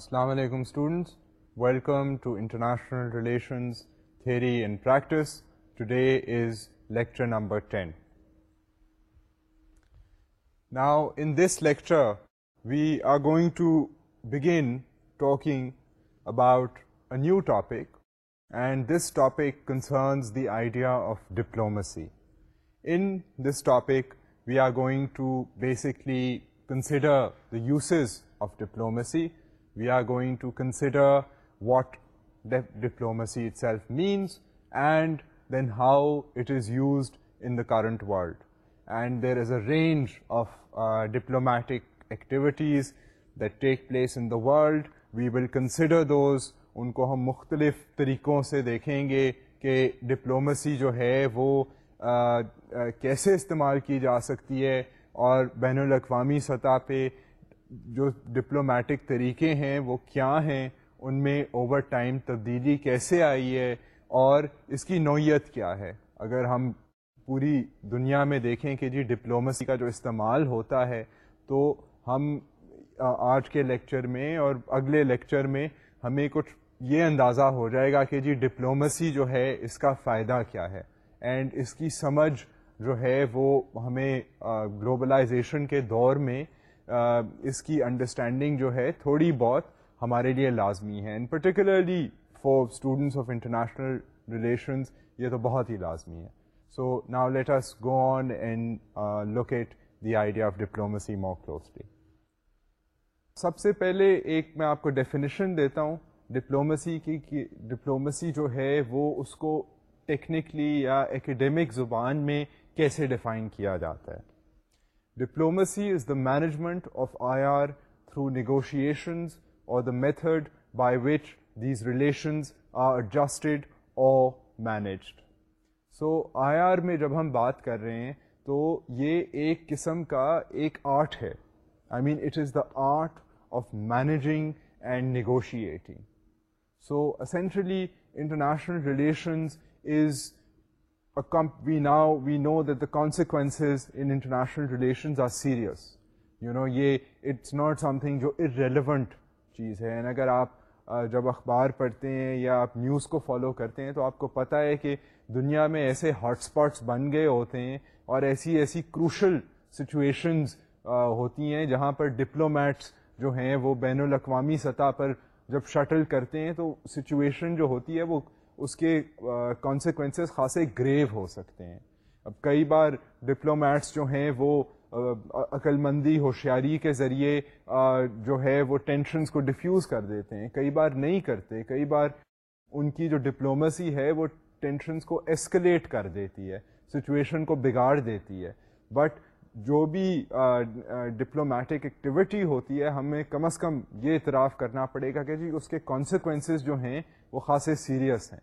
السلام علیکم students welcome to international relations theory and practice today is lecture number ten now in this lecture we are going to begin talking about a new topic and this topic concerns the idea of diplomacy in this topic we are going to basically consider the uses of diplomacy we are going to consider what diplomacy itself means and then how it is used in the current world and there is a range of diplomatic activities that take place in the world we will consider those ان کو ہم مختلف طریقوں سے دیکھیں گے کہ diplomacy جو ہے وہ کیسے استعمال کی جا سکتی ہے اور بین الاقوامی سطح پہ جو ڈپلومیٹک طریقے ہیں وہ کیا ہیں ان میں اوور ٹائم تبدیلی کیسے آئی ہے اور اس کی نوعیت کیا ہے اگر ہم پوری دنیا میں دیکھیں کہ جی ڈپلومسی کا جو استعمال ہوتا ہے تو ہم آج کے لیکچر میں اور اگلے لیکچر میں ہمیں کچھ یہ اندازہ ہو جائے گا کہ جی ڈپلومسی جو ہے اس کا فائدہ کیا ہے اینڈ اس کی سمجھ جو ہے وہ ہمیں گلوبلائزیشن کے دور میں اس کی انڈرسٹینڈنگ جو ہے تھوڑی بہت ہمارے لیے لازمی ہے in particularly for students of international relations یہ تو بہت ہی لازمی ہے so now let us go on and locate the idea of diplomacy more closely سب سے پہلے ایک میں آپ کو ڈیفینیشن دیتا ہوں ڈپلومسی کی ڈپلومسی جو ہے وہ اس کو ٹیکنیکلی یا ایکڈیمک زبان میں کیسے ڈیفائن کیا جاتا ہے diplomacy is the management of I R through negotiations اور the method by which these relations are adjusted اور مینیجڈ سو آئی آر میں جب ہم بات کر رہے ہیں تو یہ ایک قسم کا ایک آرٹ ہے I mean it is the art of managing and negotiating so essentially international relations is we نا we know the the consequences in international relations are serious you know یہ اٹس ناٹ سم تھنگ جو irrelevant چیز ہے اگر آپ جب اخبار پڑھتے ہیں یا آپ نیوز کو فالو کرتے ہیں تو آپ کو پتہ ہے کہ دنیا میں ایسے ہاٹ اسپاٹس بن گئے ہوتے ہیں اور ایسی ایسی کروشل سچویشنز ہوتی ہیں جہاں پر ڈپلومیٹس جو ہیں وہ بین الاقوامی سطح پر جب شٹل کرتے ہیں تو سچویشن جو ہوتی ہے وہ اس کے کانسیکوینسز خاصے گریو ہو سکتے ہیں اب کئی بار ڈپلومیٹس جو ہیں وہ عقل مندی ہوشیاری کے ذریعے جو ہے وہ ٹینشنس کو ڈیفیوز کر دیتے ہیں کئی بار نہیں کرتے کئی بار ان کی جو ڈپلومیسی ہے وہ ٹینشنس کو ایسکلیٹ کر دیتی ہے سچویشن کو بگاڑ دیتی ہے بٹ جو بھی ڈپلومیٹک ایکٹیویٹی ہوتی ہے ہمیں کم از کم یہ اعتراف کرنا پڑے گا کہ جی اس کے کانسیکوینسز جو ہیں وہ خاصے سیریس ہیں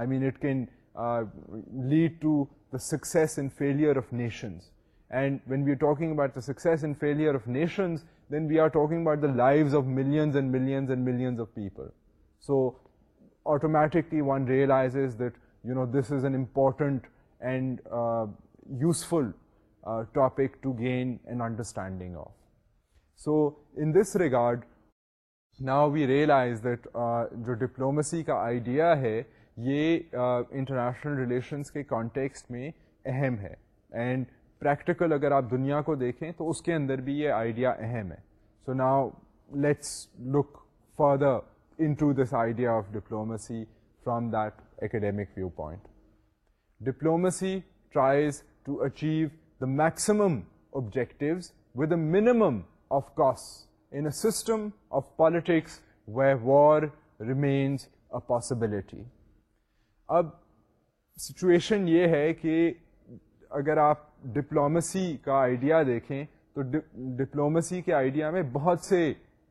I mean it can lead to the success and failure of nations and when we are talking about the success and failure of nations then we are talking about million so automatically one realise that you know this is an important and useful topic to gain an understanding of so in this regard now we realise that جو diplomacy کا idea ہے یہ international relations کے context میں اہم ہے and practical اگر آپ دنیا کو دیکھیں تو اس کے اندر بھی یہ آئیڈیا اہم ہے so now let's look further to this idea of diplomacy from that academic view point diplomacy tries to achieve the maximum objectives with a minimum of cost in a system of politics war remains a possibility اب situation یہ ہے کہ اگر آپ diplomacy کا idea دیکھیں تو diplomacy کے آئیڈیا میں بہت سے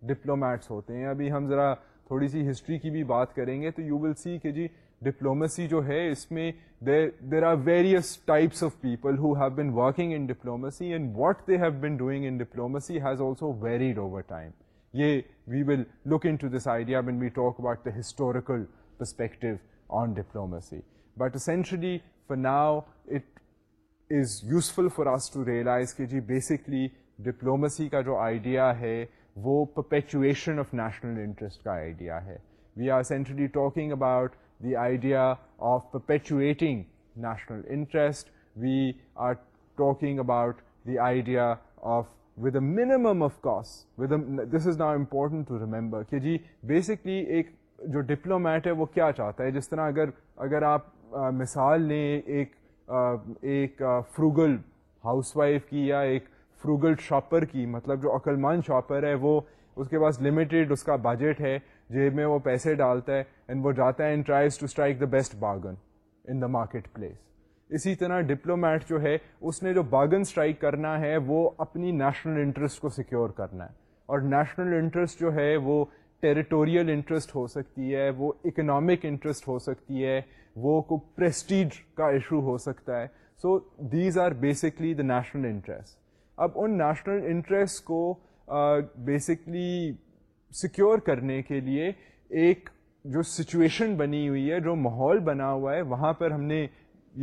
ڈپلومیٹس ہوتے ہیں ابھی ہم ذرا تھوڑی سی ہسٹری کی بھی بات کریں گے تو یو ول سی کہ جی ڈپلومسی جو ہے اس میں there are various types of people who have been working in diplomacy and what they have been doing in diplomacy has also varied over time یہ we will look into this idea when we talk about the historical perspective on diplomacy but سینچرلی for now it is useful for us to realize کہ جی basically diplomacy کا جو idea ہے وہ perpetuation of national interest کا idea ہے we are سینچرلی talking about the idea of perpetuating national interest we are talking about the idea of minimum of cost this is نا important to remember کہ جی basically ایک جو diplomat ہے وہ کیا چاہتا ہے جس طرح اگر اگر آپ مثال لیں ایک ایک فروگل ہاؤس وائف کی یا ایک فروگل شاپر کی مطلب جو عقلمان شاپر ہے وہ اس کے پاس لمیٹیڈ اس کا بجٹ ہے جیب میں وہ پیسے ڈالتا ہے اینڈ وہ جاتا ہے and tries to strike the best bargain in the market place اسی طرح ڈپلومیٹ جو ہے اس نے جو باگن اسٹرائک کرنا ہے وہ اپنی نیشنل انٹرسٹ کو سیکیور کرنا ہے اور نیشنل انٹرسٹ جو ہے وہ ٹیریٹوریل انٹرسٹ ہو سکتی ہے وہ اکنامک انٹرسٹ ہو سکتی ہے وہ کو پریسٹیج کا ایشو ہو سکتا ہے so these are basically the national interest اب ان نیشنل انٹرسٹ کو بیسکلی سیکیور کرنے کے لیے ایک جو سچویشن بنی ہوئی ہے جو ماحول بنا ہوا ہے وہاں پر ہم نے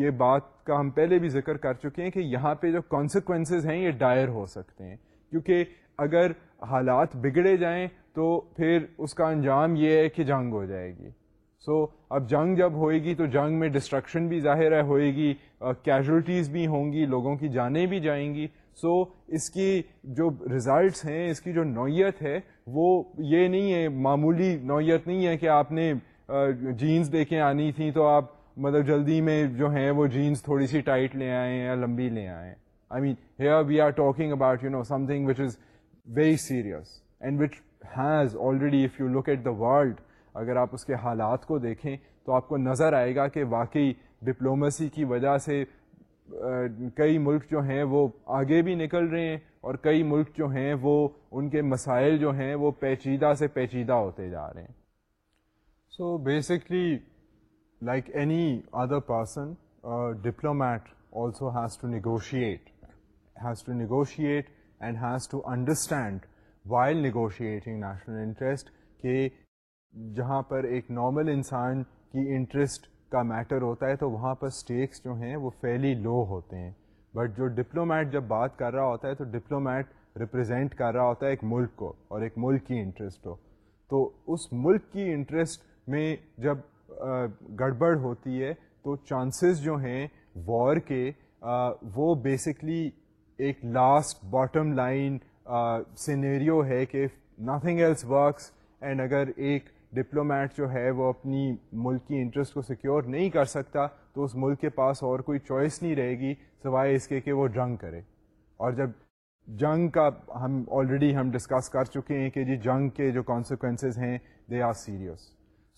یہ بات کا ہم پہلے بھی ذکر کر چکے ہیں کہ یہاں پہ جو کانسیکوینسز ہیں یہ ڈائر ہو سکتے ہیں کیونکہ اگر حالات بگڑے جائیں تو پھر اس کا انجام یہ ہے کہ جنگ ہو جائے گی سو so, اب جنگ جب ہوئے گی تو جنگ میں ڈسٹرکشن بھی ظاہر ہے ہوئے گی uh, بھی ہوں گی لوگوں کی جانیں بھی جائیں گی سو so, اس کی جو رزلٹس ہیں اس کی جو نوعیت ہے وہ یہ نہیں ہے معمولی نوعیت نہیں ہے کہ آپ نے جینس لے کے آنی تھی تو آپ مطلب جلدی میں جو ہیں وہ جینس تھوڑی سی ٹائٹ لے آئیں یا لمبی لے آئیں I mean here we are talking about you know something which is very serious and which has already if you look at the world اگر آپ اس کے حالات کو دیکھیں تو آپ کو نظر آئے گا کہ واقعی ڈپلومسی کی وجہ سے کئی ملک جو ہیں وہ آگے بھی نکل رہے ہیں اور کئی ملک جو ہیں وہ ان کے مسائل جو ہیں وہ پیچیدہ سے پیچیدہ ہوتے جا رہے ہیں so basically like any other person diplomat also has to negotiate has to negotiate and has to understand while negotiating national interest کہ جہاں پر ایک نارمل انسان کی انٹرسٹ کا میٹر ہوتا ہے تو وہاں پر اسٹیکس جو ہیں وہ فیلی لو ہوتے ہیں بٹ جو ڈپلومیٹ جب بات کر رہا ہوتا ہے تو ڈپلومیٹ ریپرزینٹ کر رہا ہوتا ہے ایک ملک کو اور ایک ملک کی انٹرسٹ ہو تو اس ملک کی انٹرسٹ میں جب گڑبڑ ہوتی ہے تو چانسز جو ہیں وار کے وہ بیسکلی ایک لاسٹ باٹم لائن سینیریو ہے کہ نتھنگ ایلس ورکس اینڈ اگر ایک ڈپلومیٹ جو ہے وہ اپنی ملک کی انٹرسٹ کو سیکیور نہیں کر سکتا تو اس ملک کے پاس اور کوئی چوائس نہیں رہے گی سوائے اس کے کہ وہ جنگ کرے اور جب جنگ کا ہم آلریڈی ہم ڈسکس کر چکے ہیں کہ جی جنگ کے جو کانسیکوینسز ہیں they are serious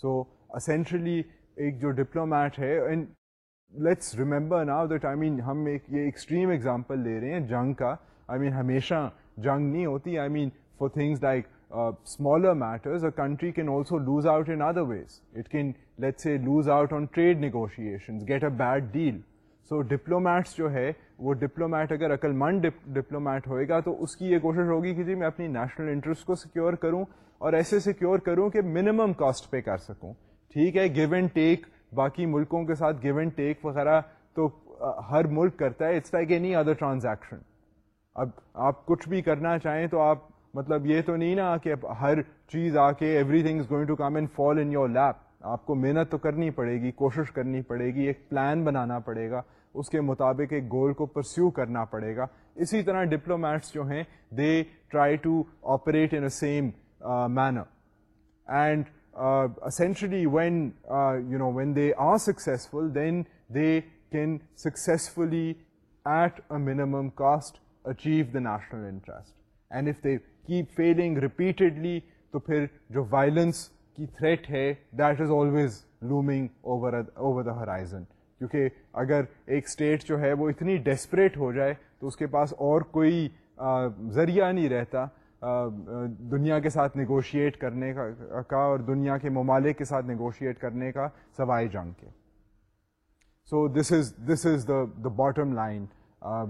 so essentially ایک جو ڈپلومیٹ ہے and let's remember now that I mean ہم ایک یہ ایکسٹریم ایگزامپل لے رہے ہیں جنگ کا آئی مین ہمیشہ جنگ نہیں ہوتی I mean for things like smaller matters country can also lose out in other ways it can a lose out on trade negotiations get a bad deal so diplomats جو ہے وہ ڈپلومیٹ اگر عقل مند ڈپلومیٹ ہوئے گا تو اس کی یہ کوشش ہوگی کہ جی میں اپنی نیشنل انٹرسٹ کو سیکیور کروں اور ایسے سیکیور کروں کہ منیمم کاسٹ پہ کر سکوں ٹھیک ہے گیو اینڈ ٹیک باقی ملکوں کے ساتھ گیون اینڈ ٹیک وغیرہ تو ہر ملک کرتا ہے it's like any other transaction اب آپ کچھ بھی کرنا چاہیں تو آپ مطلب یہ تو نہیں نا کہ ہر چیز آ کے everything is going to come and fall in your lap آپ کو محنت تو کرنی پڑے گی کوشش کرنی پڑے گی ایک پلان بنانا پڑے گا اس کے مطابق ایک گول کو پرسیو کرنا پڑے گا اسی طرح ڈپلومیٹس جو ہیں they try to operate in a same manner and essentially when you know when they are successful then they can successfully at minimum cost achieve the national interest and if they keep failing repeatedly تو پھر جو violence کی threat ہے that is always looming over the horizon کیونکہ اگر ایک state جو ہے وہ اتنی ڈیسپریٹ ہو جائے تو اس کے پاس اور کوئی ذریعہ نہیں رہتا دنیا کے ساتھ نیگوشیٹ کرنے کا اور دنیا کے ممالک کے ساتھ نیگوشیٹ کرنے کا سوائے جنگ کے so this is this is the the bottom line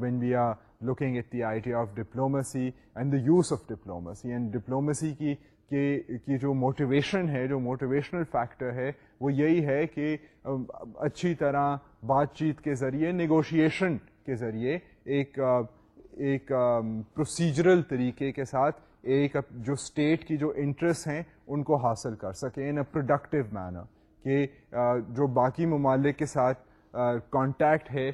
when we are looking at the idea of diplomacy and the use of diplomacy and diplomacy کی کی جو موٹیویشن ہے جو موٹیویشنل فیکٹر ہے وہ یہی ہے کہ اچھی طرح بات چیت کے ذریعے نیگوشیشن کے ذریعے ایک ایک پروسیجرل طریقے کے ساتھ ایک جو اسٹیٹ کی جو انٹرسٹ ہیں ان کو حاصل کر سکیں ان اے پروڈکٹیو مینر کہ جو باقی ممالک کے ساتھ کانٹیکٹ ہے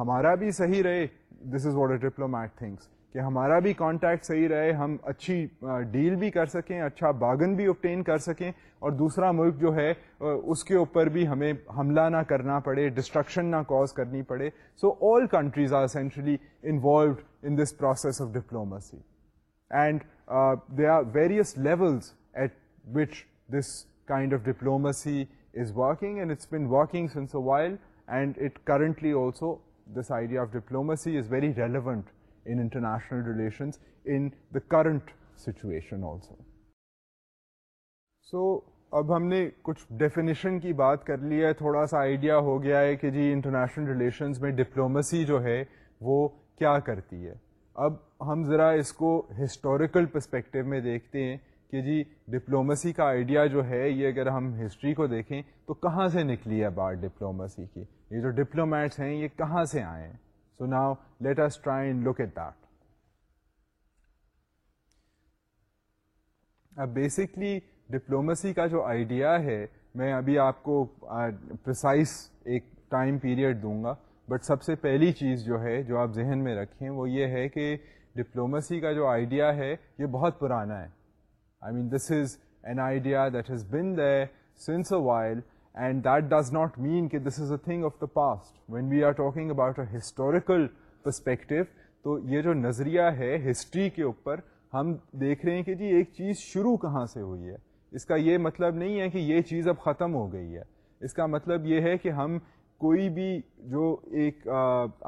ہمارا بھی صحیح رہے this is what a diplomat thinks کہ ہمارا بھی کانٹیکٹ صحیح رہے ہم اچھی ڈیل بھی کر سکیں اچھا باغن بھی اوپٹین کر سکیں اور دوسرا ملک جو ہے اس کے اوپر بھی ہمیں حملہ نہ کرنا پڑے ڈسٹرکشن نہ کوز کرنی پڑے so all countries are essentially involved in this process of diplomacy and there are various levels at which this kind of diplomacy is working and it's been working since a while and it currently also this idea of diplomacy is very relevant in international relations in the current situation also so اب ہم نے کچھ definition کی بات کر لی ہے تھوڑا سا آئیڈیا ہو گیا ہے کہ جی انٹرنیشنل ریلیشنز میں ڈپلومسی جو ہے وہ کیا کرتی ہے اب ہم ذرا اس کو ہسٹوریکل پرسپیکٹو میں دیکھتے ہیں کہ جی ڈپلومسی کا آئیڈیا جو ہے یہ اگر ہم ہسٹری کو دیکھیں تو کہاں سے نکلی ہے بات ڈپلومسی کی یہ جو ڈپلومیٹس ہیں یہ کہاں سے آئے ہیں so now try and look at that اب بیسکلی ڈپلومسی کا جو آئیڈیا ہے میں ابھی آپ کو پرسائز ایک ٹائم پیریڈ دوں گا بٹ سب سے پہلی چیز جو ہے جو آپ ذہن میں رکھیں وہ یہ ہے کہ ڈپلومسی کا جو آئیڈیا ہے یہ بہت پرانا ہے I mean this is an idea that has been the since a while and that does not mean کہ this is a thing of the past when we are talking about a historical perspective تو یہ جو نظریہ ہے history کے اوپر ہم دیکھ رہے ہیں کہ جی ایک چیز شروع کہاں سے ہوئی ہے اس کا یہ مطلب نہیں ہے کہ یہ چیز اب ختم ہو گئی ہے اس کا مطلب یہ ہے کہ ہم کوئی بھی جو ایک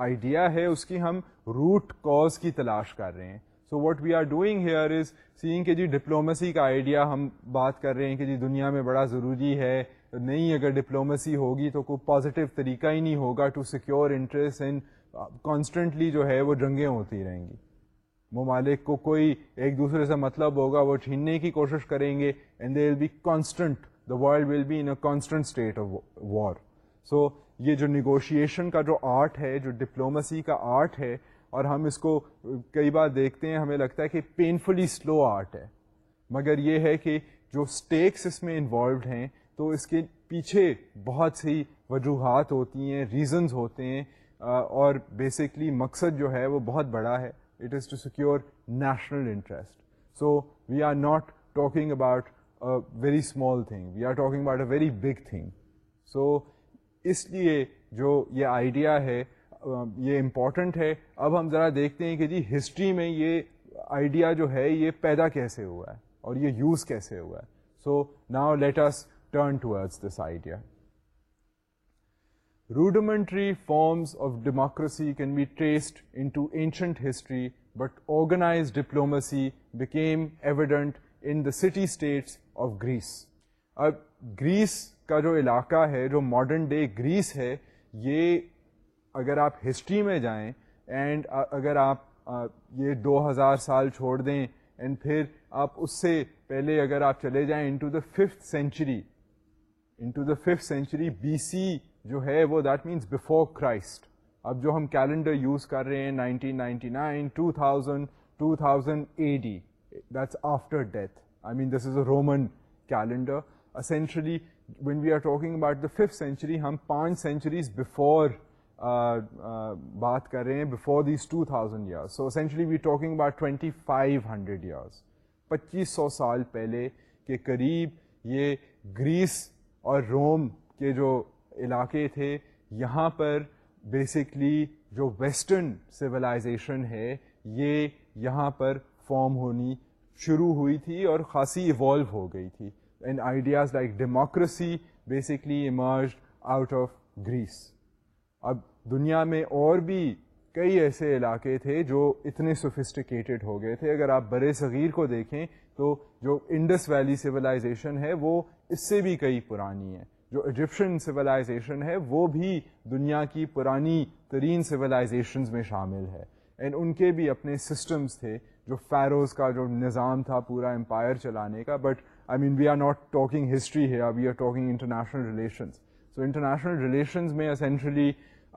آئیڈیا ہے اس کی ہم روٹ کاز کی تلاش کر رہے ہیں so what we are doing here is saying کہ جی ڈپلومیسی کا آئیڈیا ہم بات کر رہے ہیں کہ جی دنیا میں بڑا ضروری ہے نہیں اگر ڈپلومیسی ہوگی تو کوئی پازیٹیو طریقہ ہی نہیں ہوگا to secure interest and constantly جو ہے وہ جنگیں ہوتی رہیں گی ممالک کو کوئی ایک دوسرے سے مطلب ہوگا وہ چھیننے کی کوشش کریں گے and they will be constant the world will be in a constant state of war سو یہ جو نیگوشیشن کا جو آرٹ ہے جو ڈپلومسی کا آرٹ ہے اور ہم اس کو کئی بار دیکھتے ہیں ہمیں لگتا ہے کہ پینفلی سلو آرٹ ہے مگر یہ ہے کہ جو اسٹیکس اس میں انوالوڈ ہیں تو اس کے پیچھے بہت سی وجوہات ہوتی ہیں ریزنز ہوتے ہیں اور بیسکلی مقصد جو ہے وہ بہت بڑا ہے it is to secure national interest so we are not talking about very small thing we are talking about a very big thing so اس لیے جو یہ آئیڈیا ہے یہ امپورٹنٹ ہے اب ہم ذرا دیکھتے ہیں کہ جی ہسٹری میں یہ آئیڈیا جو ہے یہ پیدا کیسے ہوا ہے اور یہ یوز کیسے ہوا ہے so now let us turn towards this idea rudimentary forms of democracy can be traced into ancient history but organized diplomacy became evident in the city states of Greece اب گریس کا جو علاقہ ہے جو modern day Greece ہے یہ اگر آپ ہسٹری میں جائیں اینڈ اگر آپ یہ دو ہزار سال چھوڑ دیں اینڈ پھر آپ اس سے پہلے اگر آپ چلے جائیں into the fifth century into the fifth century B C جو ہے وہ دیٹ مینس بفور کرائسٹ اب جو ہم کیلنڈر یوز کر رہے ہیں nineteen ninety Roman calendar after death I mean this is a Roman calendar ہم پانچ سینچریز بفور بات کر رہے ہیں before these two thousand so we talking about five hundred years پچیس سو سال پہلے کے قریب یہ گریس اور روم کے جو علاقے تھے یہاں پر بیسکلی جو ویسٹرن سویلائزیشن ہے یہ یہاں پر فارم ہونی شروع ہوئی تھی اور خاصی ایوالو ہو گئی تھی ان ideas like democracy basically emerge out of Greece اب دنیا میں اور بھی کئی ایسے علاقے تھے جو اتنے سوفسٹیکیٹڈ ہو گئے تھے اگر آپ برے صغیر کو دیکھیں تو جو انڈس ویلی سویلائزیشن ہے وہ اس سے بھی کئی پرانی ہے جو ایجپشن سویلائزیشن ہے وہ بھی دنیا کی پرانی ترین سویلائزیشنز میں شامل ہے اینڈ ان کے بھی اپنے سسٹمز تھے جو فیروز کا جو نظام تھا پورا امپائر چلانے کا but I mean we are not talking history ہے we are talking international relations so international relations میں اسینشلی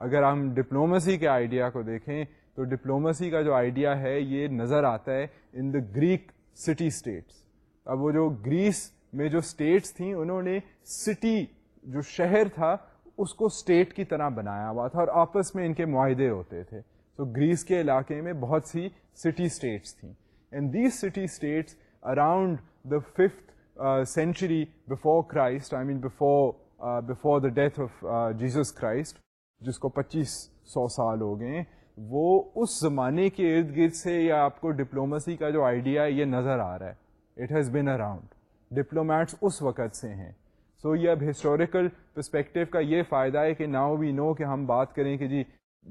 اگر ہم ڈپلومسی کے آئیڈیا کو دیکھیں تو ڈپلومسی کا جو آئیڈیا ہے یہ نظر آتا ہے in the Greek city states اب وہ جو گریس میں جو اسٹیٹس تھیں انہوں نے سٹی جو شہر تھا اس کو اسٹیٹ کی طرح بنایا ہوا تھا اور آپس میں ان کے معاہدے ہوتے تھے تو گریس کے علاقے میں بہت سی سٹی اسٹیٹس تھیں and these city states around the fifth century before Christ I mean before before the death of Jesus Christ جس کو پچیس سو سال ہو گئے وہ اس زمانے کے ارد گرد سے یا آپ کو ڈپلومسی کا جو آئیڈیا ہے یہ نظر آ رہا ہے it has been around diplomats اس وقت سے ہیں سو so, یہ اب ہسٹوریکل پرسپیکٹیو کا یہ فائدہ ہے کہ ناؤ وی نو کہ ہم بات کریں کہ جی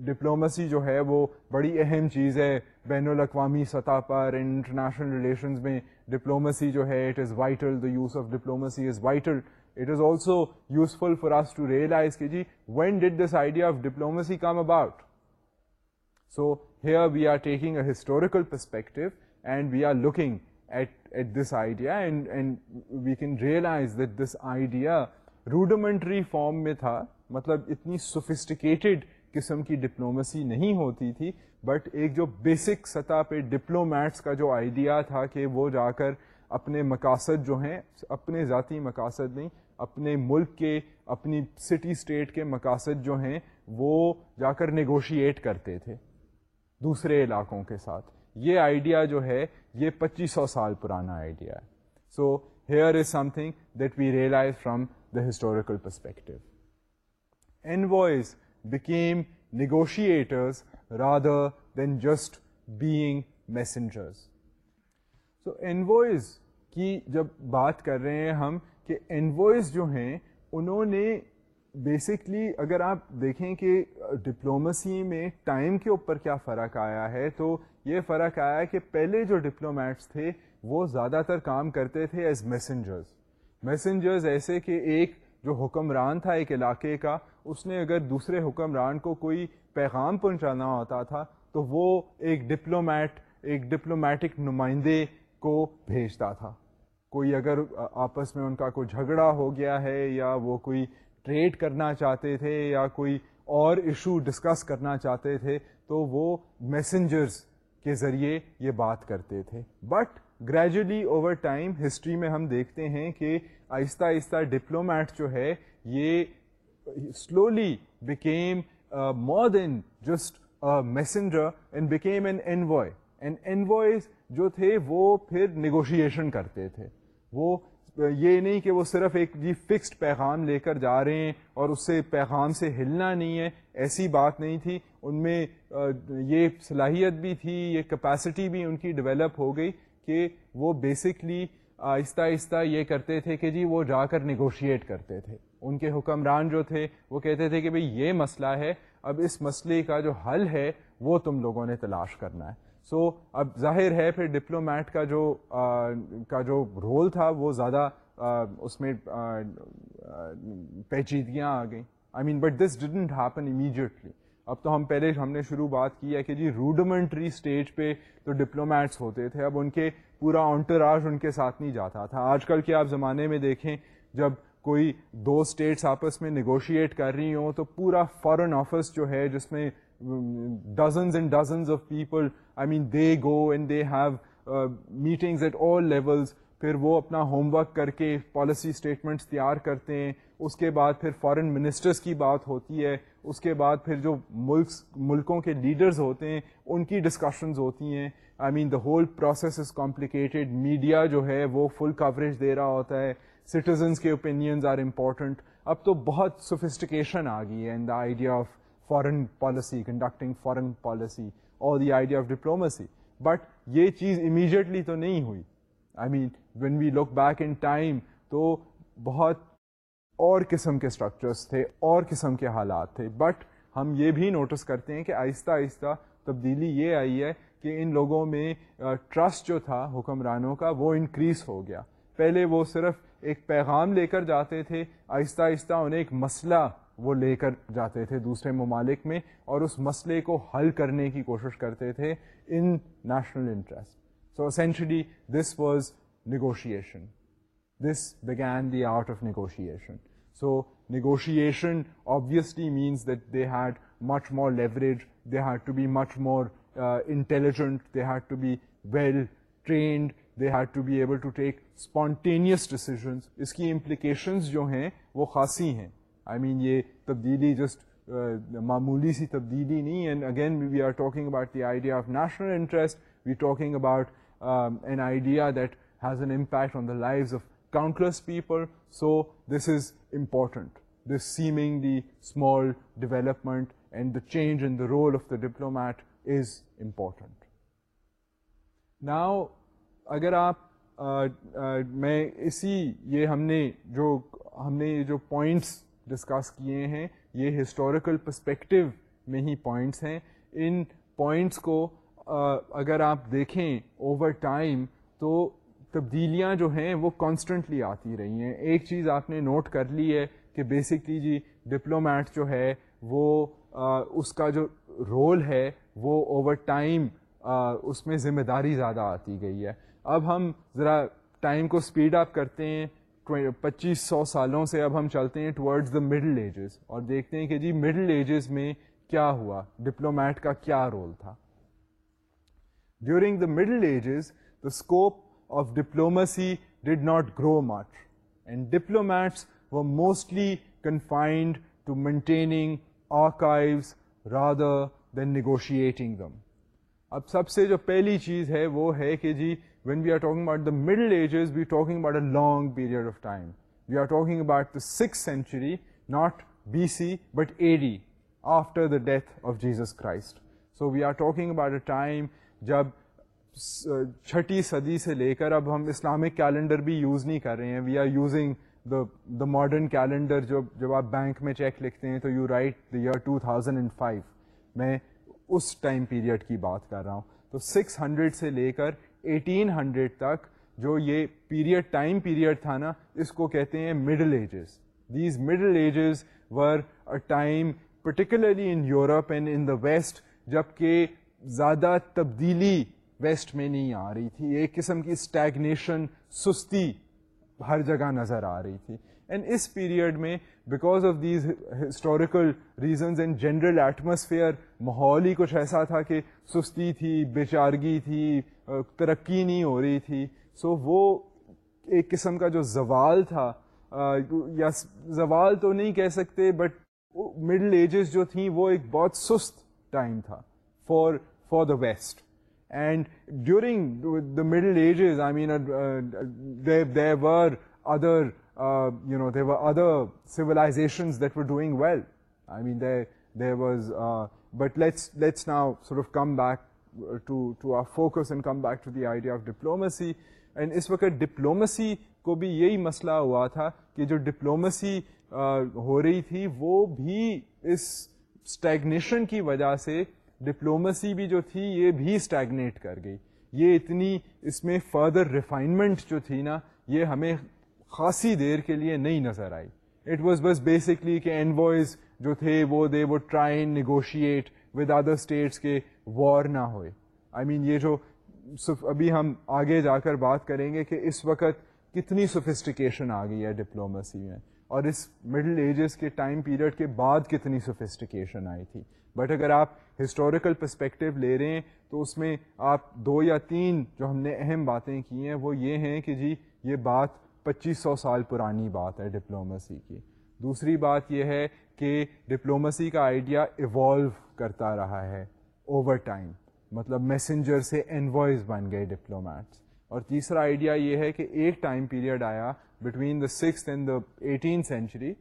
ڈپلومسی جو ہے وہ بڑی اہم چیز ہے بین الاقوامی سطح پر انٹرنیشنل ریلیشنز میں ڈپلومسی جو ہے it is vital the use of diplomacy is vital it is also useful for us to realize کہ جی when did this idea of diplomacy come about so here we are taking a historical perspective and we are looking at at this idea and and we can realize that this idea rudimentary form میں تھا مطلب اتنی sophisticated قسم کی diplomacy نہیں ہوتی تھی but ایک جو بیسک سطح پہ ڈپلومیٹس کا جو آئیڈیا تھا کہ وہ جا کر اپنے مقاصد جو ہیں اپنے ذاتی مقاصد نہیں اپنے ملک کے اپنی سٹی اسٹیٹ کے مقاصد جو ہیں وہ جا کر نیگوشیٹ کرتے تھے دوسرے علاقوں کے ساتھ یہ آئیڈیا جو ہے یہ پچیس سو سال پرانا آئیڈیا ہے so here is something that we realise from the historical perspective envoys became negotiators rather than just being messengers so and کی جب بات کر رہے ہیں ہم کہ این وائز جو ہیں انہوں نے بیسکلی اگر آپ دیکھیں کہ ڈپلومسی میں ٹائم کے اوپر کیا فرق آیا ہے تو یہ فرق آیا کہ پہلے جو ڈپلومیٹس تھے وہ زیادہ تر کام کرتے تھے ایز میسنجرز میسنجرز ایسے کہ ایک جو حکمران تھا ایک علاقے کا اس نے اگر دوسرے حکمران کو کوئی پیغام پہنچانا ہوتا تھا تو وہ ایک ڈپلومیٹ ایک ڈپلومیٹک نمائندے کو بھیجتا تھا کوئی اگر آپس میں ان کا کوئی جھگڑا ہو گیا ہے یا وہ کوئی ٹریڈ کرنا چاہتے تھے یا کوئی اور ایشو ڈسکس کرنا چاہتے تھے تو وہ میسنجرز کے ذریعے یہ بات کرتے تھے but gradually over time history میں ہم دیکھتے ہیں کہ آہستہ آہستہ ڈپلومیٹ جو ہے یہ slowly became more than just messenger and became an envoy and an جو تھے وہ پھر نیگوشیشن کرتے تھے وہ یہ نہیں کہ وہ صرف ایک جی فکسڈ پیغام لے کر جا رہے ہیں اور اس سے پیغام سے ہلنا نہیں ہے ایسی بات نہیں تھی ان میں یہ صلاحیت بھی تھی یہ کپیسٹی بھی ان کی ڈیولپ ہو گئی کہ وہ بیسکلی آہستہ آہستہ یہ کرتے تھے کہ جی وہ جا کر نیگوشیٹ کرتے تھے ان کے حکمران جو تھے وہ کہتے تھے کہ بھائی یہ مسئلہ ہے اب اس مسئلے کا جو حل ہے وہ تم لوگوں نے تلاش کرنا ہے سو so, اب ظاہر ہے پھر ڈپلومیٹ کا جو آ, کا جو رول تھا وہ زیادہ آ, اس میں پیچیدگیاں آ گئیں I mean but this didn't happen immediately اب تو ہم پہلے ہم نے شروع بات کی ہے کہ جی روڈمنٹری اسٹیج پہ تو ڈپلومیٹس ہوتے تھے اب ان کے پورا آنٹراج ان کے ساتھ نہیں جاتا تھا آج کل کے آپ زمانے میں دیکھیں جب کوئی دو اسٹیٹس آپس میں نیگوشیٹ کر رہی ہوں تو پورا فورن آفس جو ہے جس میں dozens and of of people I mean they go and they have meetings at all levels. پھر وہ اپنا ہوم ورک کر کے پالیسی اسٹیٹمنٹس تیار کرتے ہیں اس کے بعد پھر فارن منسٹرس کی بات ہوتی ہے اس کے بعد پھر جو ملکس ملکوں کے لیڈرز ہوتے ہیں ان کی ڈسکشنز ہوتی ہیں I mean the whole process is complicated media جو ہے وہ فل کوریج دے رہا ہوتا ہے سٹیزنس کے اوپینینز آر امپورٹنٹ اب تو بہت سوفسٹیکیشن آ گئی ہے in the idea of foreign policy conducting foreign policy اور the idea of diplomacy but یہ چیز امیجیٹلی تو نہیں ہوئی I mean when we look back in time تو بہت اور قسم کے اسٹرکچرس تھے اور قسم کے حالات تھے بٹ ہم یہ بھی نوٹس کرتے ہیں کہ آہستہ آہستہ تبدیلی یہ آئی ہے کہ ان لوگوں میں ٹرسٹ جو تھا حکمرانوں کا وہ انکریز ہو گیا پہلے وہ صرف ایک پیغام لے کر جاتے تھے آہستہ آہستہ انہیں ایک مسئلہ وہ لے کر جاتے تھے دوسرے ممالک میں اور اس مسئلے کو حل کرنے کی کوشش کرتے تھے in national interest so essentially this was negotiation this begin the art of negotiation so negotiation obviously means that they had much more leverage they had to be much more intelligent they had to be well trained they had to be able to take spontaneous decisions اس کی implications جو ہیں وہ خاصی ہیں I mean یہ تبدیلی just uh, معمولی سی تبدیلی نہیں and again we are talking about the idea of national interest we talking about an idea that has an impact on the life of countless people so this is important this seeming the small development and the change in the role of the diplomat is important now اگر آپ uh, uh, میں اسی یہ ہم نے جو ہم نے یہ جو پوائنٹس ڈسکس کیے ہیں یہ ہسٹوریکل پرسپیکٹو میں ہی پوائنٹس ہیں ان پوائنٹس کو اگر آپ دیکھیں اوور ٹائم تو تبدیلیاں جو ہیں وہ کانسٹنٹلی آتی رہی ہیں ایک چیز آپ نے نوٹ کر لی ہے کہ بیسکلی جی ڈپلومیٹ جو ہے وہ اس کا جو رول ہے وہ اوور ٹائم اس میں ذمہ داری زیادہ آتی گئی ہے اب ہم ذرا ٹائم کو سپیڈ اپ کرتے ہیں پچیس سو سالوں سے اب ہم چلتے ہیں ٹورڈز دا مڈل ایجز اور دیکھتے ہیں کہ جی مڈل ایجز میں کیا ہوا ڈپلومیٹ کا کیا رول تھا during the middle ages the scope of diplomacy did not grow much and diplomats were mostly confined to maintaining archives rather than negotiating them اب سب سے جو پہلی چیز ہے وہ ہے کہ جی when we are talking about the middle ages we talking talking a long period of time we are talking about six century not B C but A D after the death of Jesus Christ so we are talking about a time جب چھٹی صدی سے لے کر اب ہم Islamic calendar بھی use نہیں کر رہے ہیں we are using the modern calendar جب جب آپ بینک میں چیک لکھتے ہیں تو you write the year two thousand and five میں اس ٹائم پیریڈ کی بات کر رہا ہوں تو سکس ہنڈریڈ سے لے کر ایٹین ہنڈریڈ تک جو یہ پیریڈ ٹائم پیریڈ تھا نا اس کو کہتے ہیں middle ages these middle ages were a time particularly in Europe and in the west جب کہ زیادہ تبدیلی ویسٹ میں نہیں آ رہی تھی ایک قسم کی اسٹیگنیشن سستی ہر جگہ نظر آ رہی تھی اینڈ اس پیریڈ میں because of these historical reasons and general atmosphere ماحول ہی کچھ ایسا تھا کہ سستی تھی بے چارگی تھی ترقی نہیں ہو رہی تھی سو so وہ ایک قسم کا جو زوال تھا یا زوال تو نہیں کہہ سکتے بٹ مڈل ایجز جو تھیں وہ ایک بہت سست ٹائم تھا for for the west middle ages I mean there were other other civilizations that going well was but now come back focus and come back to the idea of diplomacy and اس وقت diplomacy کو بھی یہی مسئلہ ہوا تھا کہ جو diplomacy ہو رہی تھی وہ بھی اس اسٹیگنیشن کی وجہ سے ڈپلومسی بھی جو تھی یہ بھی اسٹیگنیٹ کر گئی یہ اتنی اس میں فردر ریفائنمنٹ جو تھی نا یہ ہمیں خاصی دیر کے لیے نہیں نظر آئی اٹ واز بس بیسکلی کہ این جو تھے وہ دے وہ try negotiate with other states کے وار نہ ہوئے آئی I مین mean, یہ جو ابھی ہم آگے جا کر بات کریں گے کہ اس وقت کتنی سوفسٹیکیشن آ گئی ہے ڈپلومسی میں اور اس مڈل ایجز کے ٹائم پیریڈ کے بعد کتنی سوفسٹیکیشن آئی تھی بٹ اگر آپ ہسٹوریکل پرسپیکٹو لے رہے ہیں تو اس میں آپ دو یا تین جو ہم نے اہم باتیں کی ہیں وہ یہ ہیں کہ جی یہ بات پچیس سو سال پرانی بات ہے ڈپلومسی کی دوسری بات یہ ہے کہ ڈپلومسی کا آئیڈیا ایوالو کرتا رہا ہے اوور ٹائم مطلب میسنجر سے انوائز بن گئے ڈپلومیٹس اور تیسرا آئیڈیا یہ ہے کہ ایک ٹائم پیریڈ آیا between the six and the eighteen century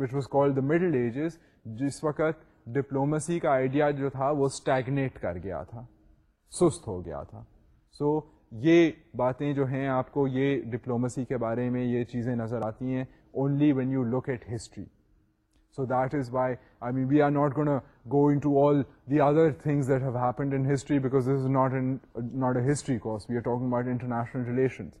which was call the middle ages جس وقت ڈپلومسی کا آئیڈیا جو تھا وہ اسٹیگنیٹ کر گیا تھا سست ہو گیا تھا سو یہ باتیں جو ہیں آپ کو یہ ڈپلومسی کے بارے میں یہ چیزیں نظر آتی ہیں only when you look at history so that is why I mean we are not gone go into all the other things that have happened in history because this is not not a history cause we are talking about international relations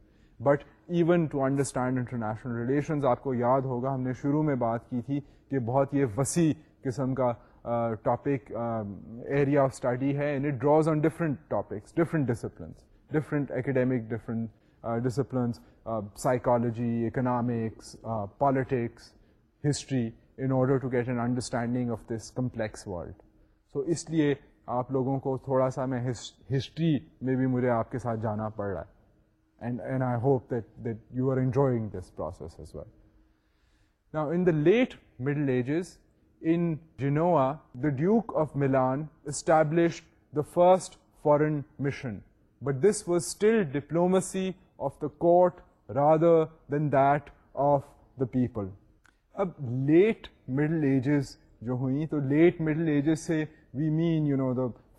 but even to understand international relations آپ کو یاد ہوگا ہم نے شروع میں بات کی تھی کہ بہت یہ وسیع قسم کا ٹاپک ایریا آف اسٹڈی ہے and it draws on different different topics disciplines different different academic disciplines psychology economics politics history in order to get an understanding of this complex world so اس لیے آپ لوگوں کو تھوڑا سا میں history میں بھی مجھے آپ کے ساتھ جانا پڑ رہا ہے and and I hope that you are enjoying this process as we in the late middle ages in جا duke of Milan established the first foreign mission but this was still diplomacy of the court rather than that of the people اب late middle edges جو ہوئیں تو late middle edges سے we mean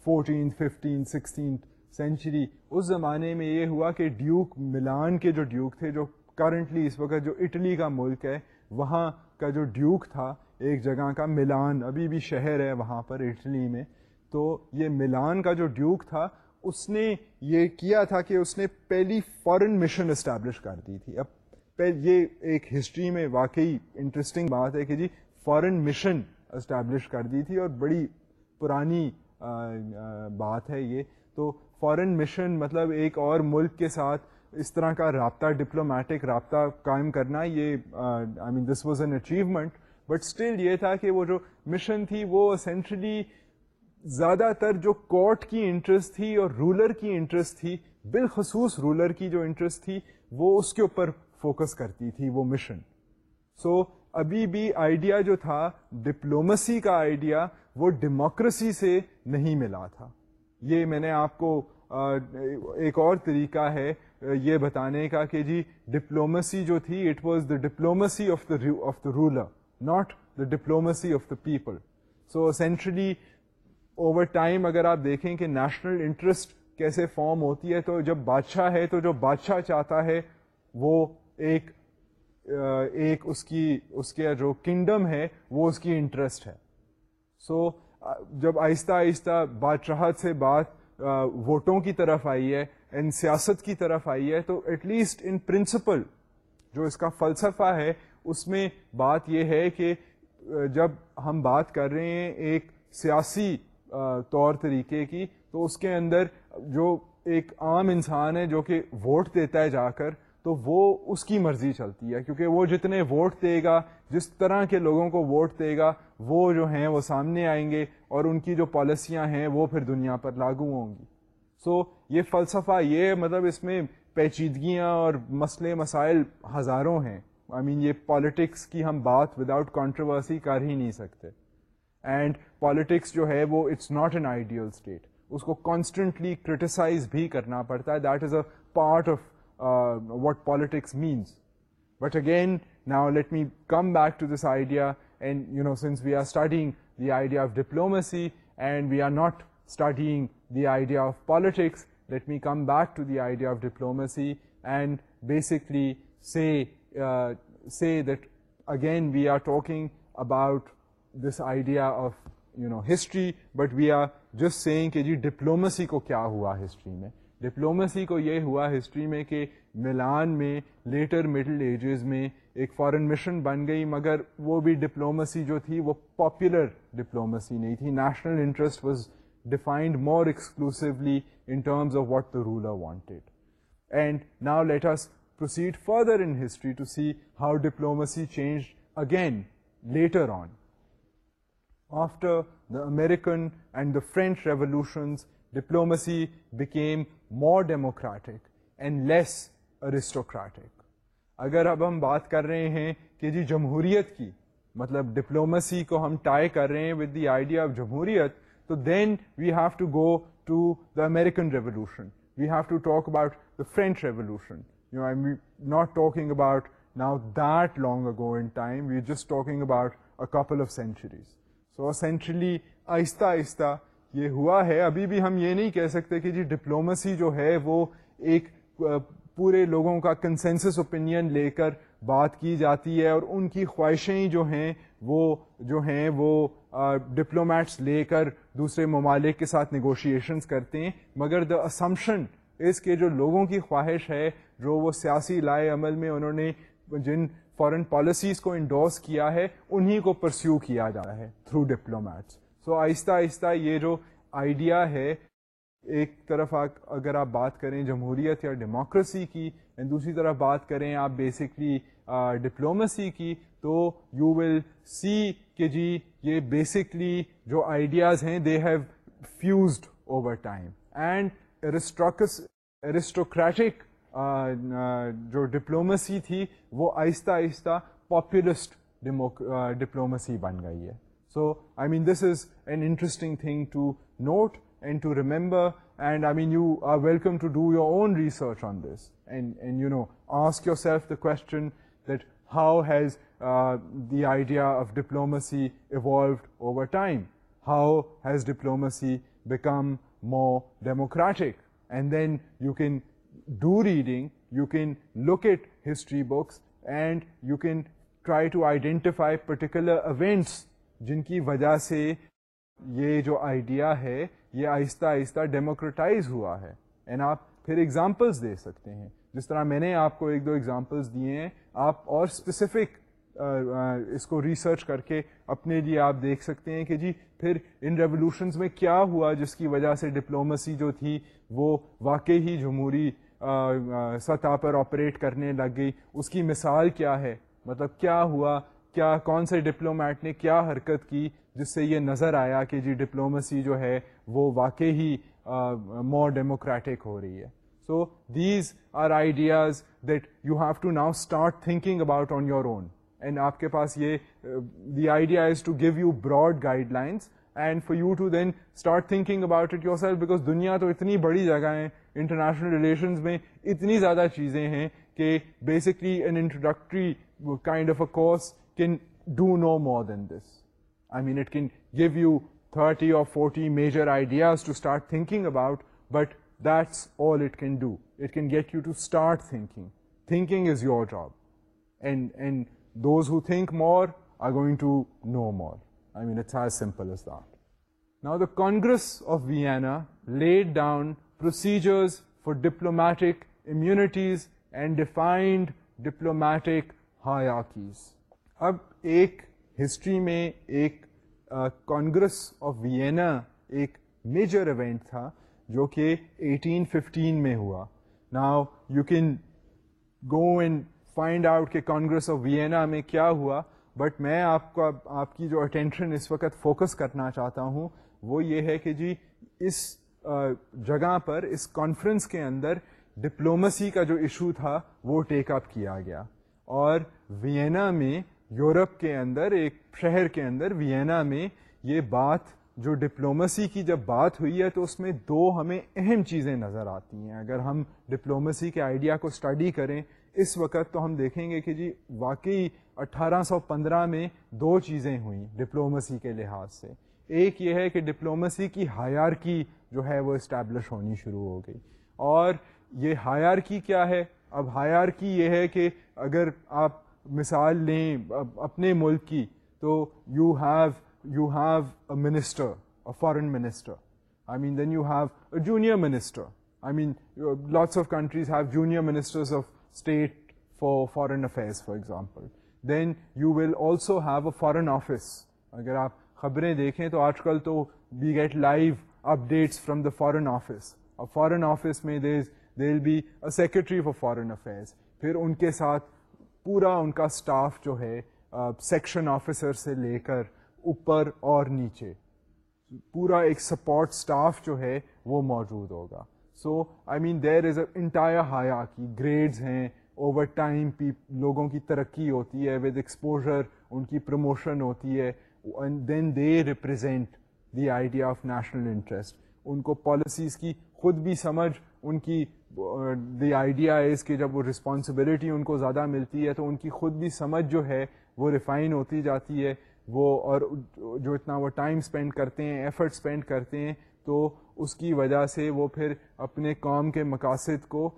fourteenth fifteenth century اس زمانے میں یہ ہوا کہ ڈیوک ملان کے جو ڈیوک تھے جو کرنٹلی اس وقت جو اٹلی کا ملک ہے وہاں کا جو ڈیوک تھا ایک جگہ کا ملان ابھی بھی شہر ہے وہاں پر اٹلی میں تو یہ ملان کا جو ڈیوک تھا اس نے یہ کیا تھا کہ اس نے پہلی فارن مشن اسٹیبلش کر دی تھی اب یہ ایک ہسٹری میں واقعی انٹرسٹنگ بات ہے کہ جی فارن مشن اسٹیبلش کر دی تھی اور بڑی پرانی بات ہے یہ تو فارن مشن مطلب ایک اور ملک کے ساتھ اس طرح کا رابطہ ڈپلومیٹک رابطہ قائم کرنا یہ I mean this was an achievement but still یہ تھا کہ وہ جو مشن تھی وہ اسینشلی زیادہ تر جو کورٹ کی انٹرسٹ تھی اور رولر کی انٹرسٹ تھی بالخصوص رولر کی جو انٹرسٹ تھی وہ اس کے اوپر فوکس کرتی تھی وہ مشن سو so, ابھی بھی آئیڈیا جو تھا ڈپلومسی کا آئیڈیا وہ ڈیموکریسی سے نہیں ملا تھا یہ میں نے آپ کو ایک اور طریقہ ہے یہ بتانے کا کہ جی ڈپلومسی جو تھی it was the diplomacy of the of the ruler not diplomacy of the people so centrally over time اگر آپ دیکھیں کہ نیشنل انٹرسٹ کیسے فارم ہوتی ہے تو جب بادشاہ ہے تو جو بادشاہ چاہتا ہے وہ ایک ایک اس کی اس کے جو کنگڈم ہے وہ اس کی انٹرسٹ ہے سو جب آہستہ آہستہ بادشاہت سے بات ووٹوں کی طرف آئی ہے ان سیاست کی طرف آئی ہے تو ایٹ لیسٹ ان پرنسپل جو اس کا فلسفہ ہے اس میں بات یہ ہے کہ جب ہم بات کر رہے ہیں ایک سیاسی طور طریقے کی تو اس کے اندر جو ایک عام انسان ہے جو کہ ووٹ دیتا ہے جا کر تو وہ اس کی مرضی چلتی ہے کیونکہ وہ جتنے ووٹ دے گا جس طرح کے لوگوں کو ووٹ دے گا وہ جو ہیں وہ سامنے آئیں گے اور ان کی جو پالیسیاں ہیں وہ پھر دنیا پر لاگو ہوں گی سو یہ فلسفہ یہ مطلب اس میں پیچیدگیاں اور مسئلے مسائل ہزاروں ہیں آئی مین یہ پالیٹکس کی ہم بات وداؤٹ کانٹروورسی کر ہی نہیں سکتے اینڈ پالیٹکس جو ہے وہ it's not an ideal state اس کو کانسٹنٹلی کرٹیسائز بھی کرنا پڑتا ہے that is a part of what politics means but again now let me come back to this idea and you know since we are starting the idea of diplomacy and we are not starting the idea of politics let me come back to the idea of diplomacy and basically say say that again we are talking about this idea of you know history but we are just seeing کہ جی diplomacy کو کیا ہوا history میں diplomacy کو یہ ہوا history میں کہ ملان میں لیٹر مڈل ایجز میں ایک فارن مشن بن گئی مگر وہ بھی ڈپلومسی جو تھی وہ پاپولر ڈپلومسی نہیں تھی national interest was defined more exclusively in terms of what the ruler wanted and now let us proceed further in history to see how diplomacy change again later on after the American and the French revolution diplomacy became more democratic and less aristocratic اگر اب ہم بات کر رہے ہیں کہ جی جمہوریت کی مطلب ڈپلومیسی کو ہم ٹائی کر رہے ہیں وت دی آئیڈیا آف جمہوریت تو then we have to go to the American revolution we have to talk about the free revolution go in time you you jesting about of centuries so centrally آہستہ آہستہ یہ ہوا ہے ابھی بھی ہم یہ نہیں کہہ سکتے کہ جی ڈپلومسی جو ہے وہ ایک پورے لوگوں کا کنسنسس اوپینین لے کر بات کی جاتی ہے اور ان کی خواہشیں جو ہیں وہ جو ہیں وہ ڈپلومیٹس لے کر دوسرے ممالک کے ساتھ نیگوشیشنس کرتے ہیں مگر دا اسمپشن اس کے جو لوگوں کی خواہش ہے جو وہ سیاسی لائے عمل میں انہوں نے جن فارن پالیسیز کو انڈورس کیا ہے انہی کو پرسیو کیا جا رہا ہے تھرو ڈپلومیٹس سو آہستہ آہستہ یہ جو آئیڈیا ہے ایک طرف اگر آپ بات کریں جمہوریت یا ڈیموکریسی کی دوسری طرف بات کریں آپ بیسکلی ڈپلومیسی کی تو یو ول سی کہ جی یہ بیسکلی جو آئیڈیاز ہیں they have fused over time and aristocratic جو ڈپلومسی تھی وہ آہستہ آہستہ پاپولسٹ ڈپلومسی بن گئی ہے so I mean this is an interesting thing to note and to remember and I mean you are welcome to do your own research on this and and you know ask yourself the question that how has the idea of diplomacy evolved over time how has diplomacy become more democratic and then you can do reading you can look at history books and you can try to identify particular events جن کی وجہ سے یہ جو idea ہے یہ آہستہ آہستہ ڈیموکریٹائز ہوا ہے اینڈ آپ پھر ایگزامپلس دے سکتے ہیں جس طرح میں نے آپ کو ایک دو ایگزامپلس دیے ہیں آپ اور اسپیسیفک اس کو ریسرچ کر کے اپنے لیے آپ دیکھ سکتے ہیں کہ جی پھر ان ریولیوشنز میں کیا ہوا جس کی وجہ سے ڈپلومسی جو تھی وہ واقعی جمہوری سطح پر آپریٹ کرنے لگ گئی اس کی مثال کیا ہے مطلب کیا ہوا کیا کون سے ڈپلومیٹ نے کیا حرکت کی جس سے یہ نظر آیا کہ جی ڈپلومسی جو ہے وہ واقعی ہی مور ڈیموکریٹک ہو رہی ہے so these are ideas that you have to now start thinking about on your own and آپ کے پاس یہ the idea is to give you broad guidelines and for you to then start thinking about it yourself because دنیا تو اتنی بڑی جگہ ہیں انٹرنیشنل ریلیشنز میں اتنی زیادہ چیزیں ہیں کہ basically an introductory kind of a course can do no more than this I mean it can give you thirty or forty major ideas to start thinking about but that's all it can do it can get you to start thinking thinking is your job and and those who think more are going to know more I mean it's simple as that now the Congress of Vienna lay down procedures for diplomatic immunities and defined diplomatic ایک history میں ایک Congress of وینا ایک major event تھا جو کہ 1815 میں ہوا now you can go and find out کہ کانگریس آف وینا میں کیا ہوا بٹ میں آپ کا آپ کی جو اٹینشن اس وقت فوکس کرنا چاہتا ہوں وہ یہ ہے کہ جی اس جگہ پر اس کانفرنس کے اندر ڈپلومسی کا جو ایشو تھا وہ ٹیک اپ کیا گیا اور وینا میں یورپ کے اندر ایک شہر کے اندر وینا میں یہ بات جو ڈپلومسی کی جب بات ہوئی ہے تو اس میں دو ہمیں اہم چیزیں نظر آتی ہیں اگر ہم ڈپلومسی کے آئیڈیا کو اسٹڈی کریں اس وقت تو ہم دیکھیں گے کہ جی واقعی اٹھارہ سو پندرہ میں دو چیزیں ہوئیں ڈپلومسی کے لحاظ سے ایک یہ ہے کہ ڈپلومسی کی کی جو ہے وہ اسٹیبلش ہونی شروع ہو گئی اور یہ ہائر کی کیا ہے اب کی یہ ہے کہ اگر آپ مثال لیں اپنے ملک کی تو you have you have a minister a foreign minister I mean then you have a junior minister I mean lots of countries have junior ministers of state for foreign affairs for example then you will also have a foreign office اگر آپ خبریں دیکھیں تو آج کل تو we get live updates from the foreign office اور foreign office میں they is there be a secretary for foreign affairs پھر ان کے ساتھ پورا ان کا اسٹاف جو ہے سیکشن uh, آفیسر سے لے کر اوپر اور نیچے پورا ایک سپورٹ اسٹاف جو ہے وہ موجود ہوگا so I mean there is a entire ہایا کی گریڈز ہیں اوور ٹائم لوگوں کی ترقی ہوتی ہے ود ایکسپوجر ان کی پروموشن ہوتی ہے then they represent the idea of national interest ان کو پالیسیز کی خود بھی سمجھ ان کی دی آئیڈیا آئیڈیاز کہ جب وہ رسپانسبلٹی ان کو زیادہ ملتی ہے تو ان کی خود بھی سمجھ جو ہے وہ ریفائن ہوتی جاتی ہے وہ اور جو اتنا وہ ٹائم اسپینڈ کرتے ہیں ایفرٹ اسپینڈ کرتے ہیں تو اس کی وجہ سے وہ پھر اپنے قوم کے مقاصد کو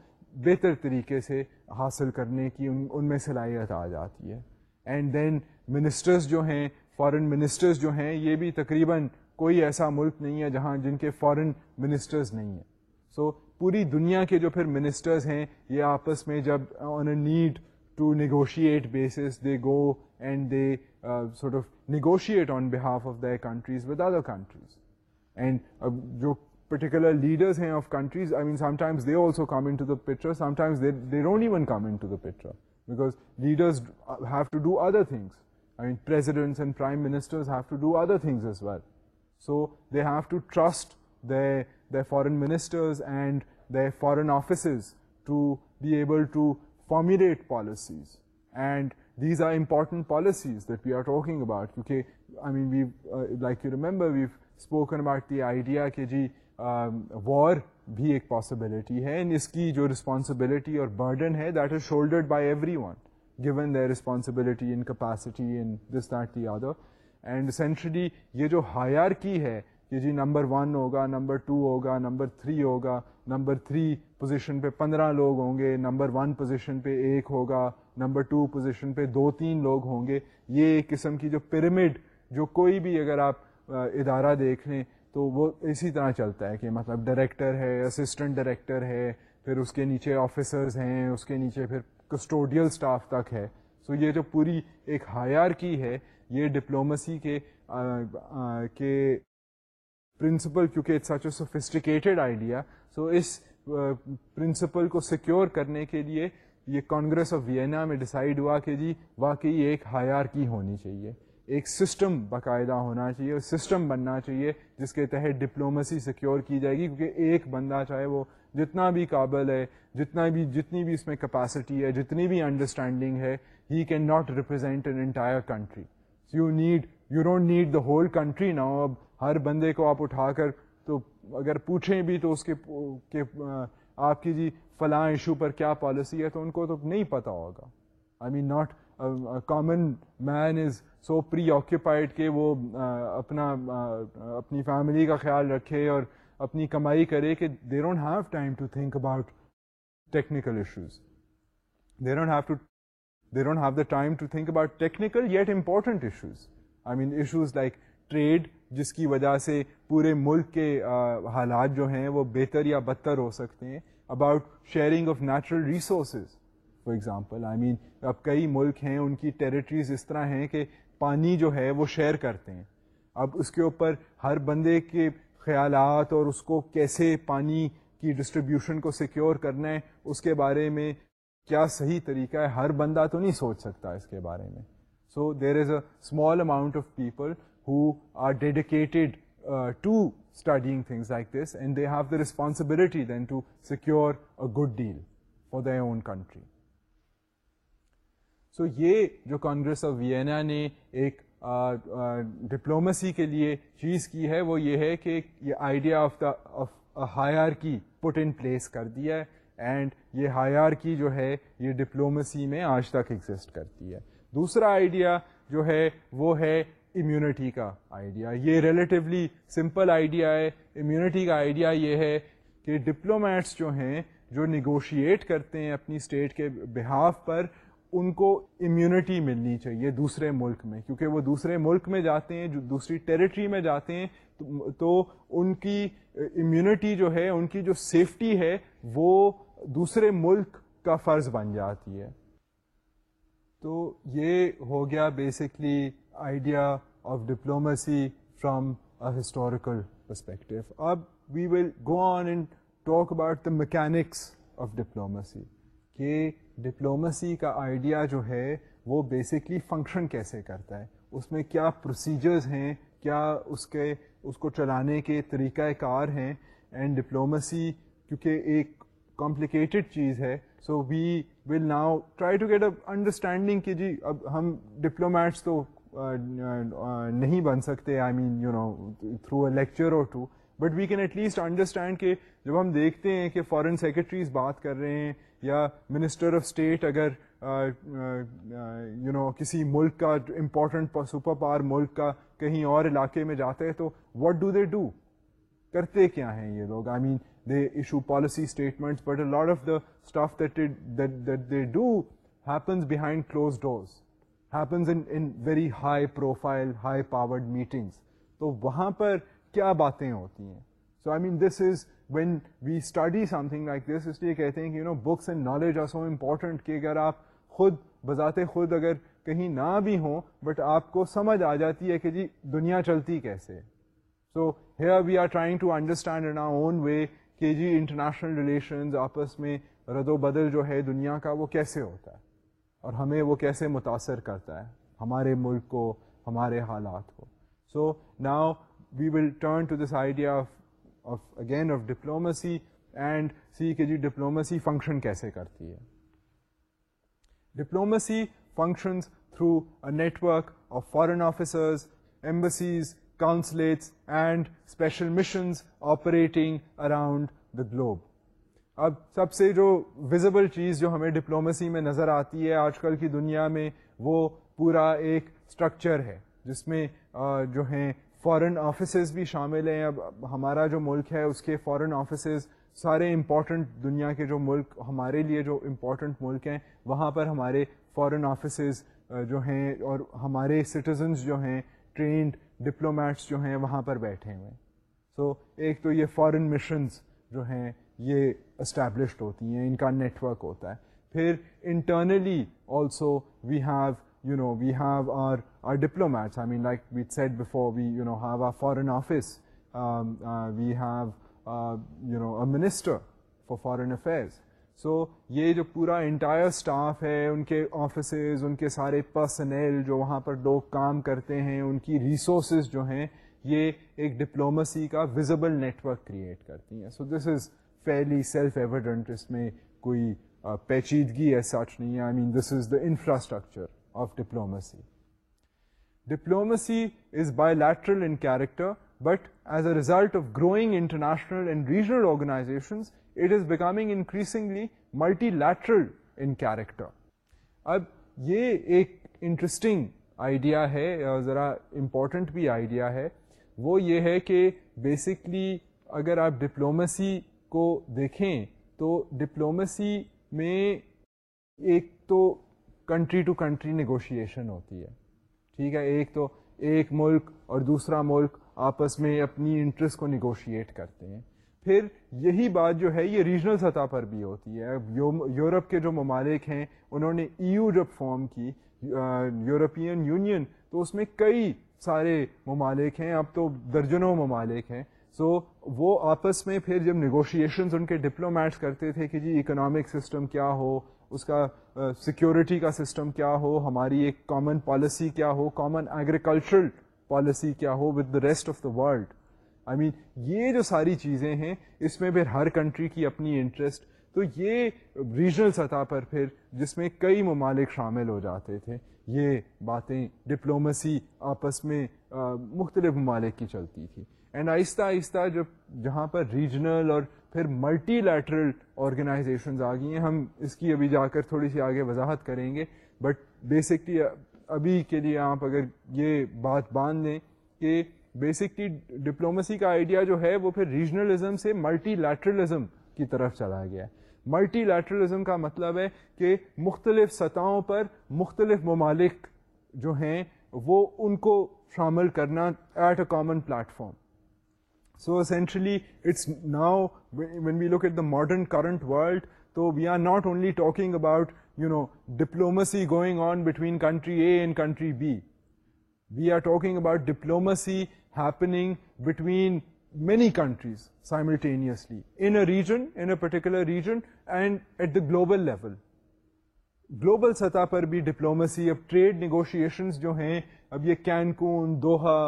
بہتر طریقے سے حاصل کرنے کی ان میں صلاحیت آ جاتی ہے اینڈ دین منسٹرز جو ہیں فارن منسٹرز جو ہیں یہ بھی تقریباً کوئی ایسا ملک نہیں ہے جہاں جن کے فارن منسٹرز نہیں ہیں سو so, پوری دنیا کے جو پھر منسٹرز ہیں یہ آپس میں جب on a need to negotiate basis they go and they sort of negotiate on behalf of they countries with other countries and جو پرٹیکولر لیڈرز ہیں of countries I mean sometimes they also come come in in to to to the the picture picture they don't even because leaders have do other things ministers have to do other things as well so they've to trust foreign ministers and the foreign offices to be able to formulate policies and these are important policies that we are talking about کیونکہ like you remember we spoken about the idea کہ جی وار بھی ایک possibility ہے and اس کی جو responsibility اور burden ہے that is shoulder by everyone gone they responsibility in capacity انستا یادو اینڈ سینچری یہ جو ہائر کی ہے کہ جی نمبر ون ہوگا نمبر ٹو ہوگا نمبر تھری ہوگا نمبر تھری پوزیشن پہ پندرہ لوگ ہوں گے نمبر ون پوزیشن پہ ایک ہوگا نمبر ٹو پوزیشن پہ دو تین لوگ ہوں گے یہ ایک قسم کی جو پیرمڈ جو کوئی بھی اگر آپ ادارہ دیکھ لیں تو وہ اسی طرح چلتا ہے کہ مطلب ڈائریکٹر ہے اسسٹنٹ ڈائریکٹر ہے پھر اس کے نیچے آفیسرز ہیں اس کے نیچے پھر کسٹوڈیل اسٹاف تک ہے سو so یہ جو پوری ایک ہائر کی ہے یہ ڈپلومسی کے کے پرنسپل کیونکہ it's such a sophisticated idea so us principle کو سیکیور کرنے کے لیے یہ کانگریس آف وینا میں ڈیسائڈ ہوا کہ جی واقعی ایک ہائر کی ہونی چاہیے ایک سسٹم باقاعدہ ہونا چاہیے اور سسٹم بننا چاہیے جس کے تحت ڈپلومسی سیکیور کی جائے گی کیونکہ ایک بندہ چاہے وہ جتنا بھی قابل ہے جتنا بھی جتنی بھی اس میں کیپیسٹی ہے جتنی بھی انڈرسٹینڈنگ ہے he can not represent an entire country you need you don't need the whole country now اب ہر بندے کو آپ اٹھا کر تو اگر پوچھیں بھی تو اس کے آپ کی جی فلاں ایشو پر کیا پالیسی ہے تو ان کو تو نہیں پتہ ہوگا I mean not common man is so preoccupied کہ وہ اپنا اپنی فیملی کا خیال رکھے اور اپنی کمائی کرے کہ they don't have time to think about technical issues they don't have to they don't have the time to think about technical yet important issues I mean issues like trade جس کی وجہ سے پورے ملک کے حالات جو ہیں وہ بہتر یا بدتر ہو سکتے ہیں about sharing of natural resources for example I mean اب کئی ملک ہیں ان کی ٹریٹریز اس طرح ہیں کہ پانی جو ہے وہ شیئر کرتے ہیں اب اس کے اوپر ہر بندے کے خیالات اور اس کو کیسے پانی کی ڈسٹریبیوشن کو سیکیور کرنا ہے اس کے بارے میں کیا صحیح طریقہ ہے ہر بندہ تو نہیں سوچ سکتا اس کے بارے میں so there is a small amount of people who are dedicated to studying things like this and they have the responsibility then to secure a good deal for the own country so یہ جو Congress of وینا نے ایک diplomacy کے لیے چیز کی ہے وہ یہ ہے کہ یہ idea of the of hierarchy put in place کر دیا ہے اینڈ یہ ہائر کی جو ہے یہ ڈپلومسی میں آج تک ایگزسٹ کرتی ہے دوسرا آئیڈیا جو ہے وہ ہے امیونٹی کا آئیڈیا یہ ریلیٹیولی سمپل آئیڈیا ہے امیونٹی کا آئیڈیا یہ ہے کہ ڈپلومیٹس جو ہیں جو نیگوشیٹ کرتے ہیں اپنی اسٹیٹ کے بہاف پر ان کو امیونٹی ملنی چاہیے دوسرے ملک میں کیونکہ وہ دوسرے ملک میں جاتے ہیں جو دوسری ٹیریٹری میں جاتے ہیں تو ان کی امیونٹی جو ہے ان کی جو سیفٹی ہے وہ دوسرے ملک کا فرض بن جاتی ہے تو یہ ہو گیا basically idea of diplomacy from a historical perspective اب we will go on and talk about the mechanics of diplomacy کہ ڈپلومسی کا آئیڈیا جو ہے وہ بیسکلی فنکشن کیسے کرتا ہے اس میں کیا پروسیجرز ہیں کیا اس کے اس کو چلانے کے طریقہ کار ہیں اینڈ ڈپلومسی کیونکہ ایک کمپلیکیٹڈ چیز ہے so we will now try to get a understanding کہ جی اب ہم ڈپلومیٹس تو نہیں بن سکتے I mean you know through a lecture or two but we can at least understand کہ جب ہم دیکھتے ہیں کہ فارن سیکرٹریز بات کر رہے ہیں یا منسٹر آف اسٹیٹ اگر یو نو کسی ملک کا امپورٹنٹ سپر ملک کا کہیں اور علاقے میں جاتے ہیں تو واٹ ڈو دے ڈو کرتے کیا ہیں یہ لوگ I mean they issue policy statement but a of the staff they do happens behind closed doors happens in very high profile high powered meetings تو وہاں پر کیا باتیں ہوتی ہیں so I mean this is when we study something like this اس لیے کہتے ہیں کہ you know books and knowledge are so important کہ اگر آپ خود بذات خود اگر کہیں نہ بھی ہوں بٹ آپ کو سمجھ آ جاتی ہے کہ جی دنیا چلتی کیسے so here we are trying to understand our own way کہ جی انٹرنیشنل ریلیشنز آپس میں رد و بدل جو ہے دنیا کا وہ کیسے ہوتا ہے اور ہمیں وہ کیسے متاثر کرتا ہے ہمارے ملک کو ہمارے حالات کو so now we will turn to this idea of again diplomacy and see کہ جی ڈپلومسی فنکشن کیسے کرتی ہے diplomacy functions through a network of foreign officers embassies consulates and special missions operating around the globe اب سب سے جو visible چیز جو ہمیں ڈپلومسی میں نظر آتی ہے آج کل کی دنیا میں وہ پورا ایک اسٹرکچر ہے جس میں جو ہیں فارن آفیسز بھی شامل ہیں اب ہمارا جو ملک ہے اس کے فارن آفیسز سارے امپورٹنٹ دنیا کے جو ملک ہمارے لیے جو امپورٹنٹ ملک ہیں وہاں پر ہمارے فارن آفیسز جو ہیں اور ہمارے سٹیزنز جو ہیں ٹرینڈ ڈپلومیٹس جو ہیں وہاں پر بیٹھے ہوئے ہیں سو ایک تو یہ فارن مشنز جو ہیں یہ اسٹیبلشڈ ہوتی ہیں ان کا نیٹ ورک ہوتا ہے پھر internally also we have you know we have our diplomats I mean like what set before we've a foreign office we have no minister for foreign affairs so یہ جو پورا entire staff ہے ان کے offices ان کے سارے personal جو وہاں پر لوگ کام کرتے ہیں ان کی ریسورسز جو ہیں یہ ایک ڈپلومسی کا وزبل نیٹورک کریٹ کرتی ہیں so this is fairly self evident اس میں کوئی uh, پیچیدگی ہے سچ نہیں ہے I mean this is the infrastructure of diplomacy diplomacy is bilateral in character but as a result of growing international and regional organization it is becoming increasingly multilateral in character اب یہ ایک interesting idea ہے یا ذرا important بھی idea ہے وہ یہ ہے کہ بیسکلی اگر آپ ڈپلومسی کو دیکھیں تو ڈپلومسی میں ایک تو کنٹری ٹو کنٹری نیگوشیشن ہوتی ہے ٹھیک ہے ایک تو ایک ملک اور دوسرا ملک آپس میں اپنی انٹرسٹ کو نیگوشیٹ کرتے ہیں پھر یہی بات جو ہے یہ ریجنل سطح پر بھی ہوتی ہے یورپ کے جو ممالک ہیں انہوں نے ای e یو جب فارم کی یورپین یونین تو اس میں کئی سارے ممالک ہیں اب تو درجنوں ممالک ہیں سو so, وہ آپس میں پھر جب نیگوشیشنز ان کے ڈپلومیٹس کرتے تھے کہ جی اکنامک سسٹم کیا ہو اس کا سیکیورٹی کا سسٹم کیا ہو ہماری ایک کامن پالیسی کیا ہو کامن ایگریکلچرل پالیسی کیا ہو with the rest of the world I mean یہ جو ساری چیزیں ہیں اس میں پھر ہر کنٹری کی اپنی انٹرسٹ تو یہ ریجنل سطح پر پھر جس میں کئی ممالک شامل ہو جاتے تھے یہ باتیں ڈپلومسی آپس میں مختلف ممالک کی چلتی تھی اینڈ آہستہ آہستہ جب جہاں پر ریجنل اور پھر ملٹی لیٹرل آرگنائزیشنز آ گئی ہیں ہم اس کی ابھی جا کر تھوڑی سی آگے وضاحت کریں گے بٹ بیسکلی ابھی کے لیے آپ اگر یہ بات باندھ لیں کہ بیسکلی ڈپلومسی کا آئیڈیا جو ہے وہ پھر ریجنلزم سے ملٹی لیٹرلزم کی طرف چلا گیا ہے ملٹی لیٹرلزم کا مطلب ہے کہ مختلف سطحوں پر مختلف ممالک جو ہیں وہ ان کو شامل کرنا at a common platform so still it's now when we look at the modern current world تو we are not only diplomacy going on country A and country B we are talking about diplomacy between many countries simultaneously in a region in a particular region and at the global level global سطح پر بھی diplomacy اب trade negotiation جو ہیں اب یہ Cancun Doha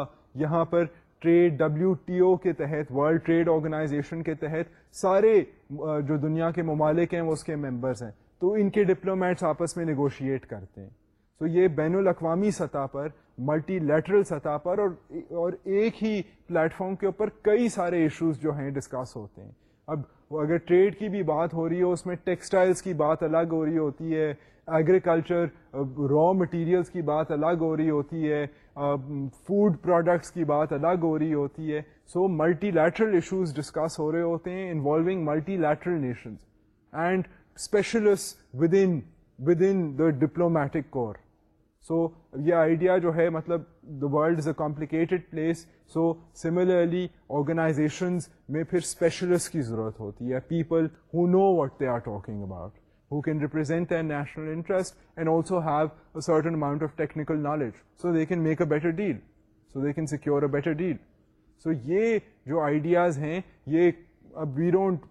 یہاں پر ٹریڈ ڈبلیو ٹی او کے تحت ورلڈ ٹریڈ آرگنائزیشن کے تحت سارے جو دنیا کے ممالک ہیں وہ اس کے ممبرس ہیں تو ان کے ڈپلومیٹس آپس میں نیگوشیٹ کرتے ہیں سو یہ بین الاقوامی سطح پر ملٹی لیٹرل سطح پر اور اور ایک ہی پلیٹ فارم کے اوپر کئی سارے ایشوز جو ہیں ڈسکس ہوتے ہیں اب اگر ٹریڈ کی بھی بات ہو رہی ہے اس میں ٹیکسٹائلس کی بات الگ ہو رہی ہوتی ہے ایگریکلچر را مٹیریلس کی بات الگ ہو رہی ہوتی ہے فوڈ پروڈکٹس کی بات الگ ہو رہی ہوتی ہے so multilateral issues discuss ہو رہے ہوتے ہیں involving multilateral nations and specialist within within the diplomatic corps so یہ آئیڈیا جو ہے مطلب the world is a complicated place so similarly organizations میں پھر اسپیشلسٹ کی ضرورت ہوتی ہے people who know what they are talking about make a so they can secure better deal so یہ جو آئیڈیاز ہیں یہ we don't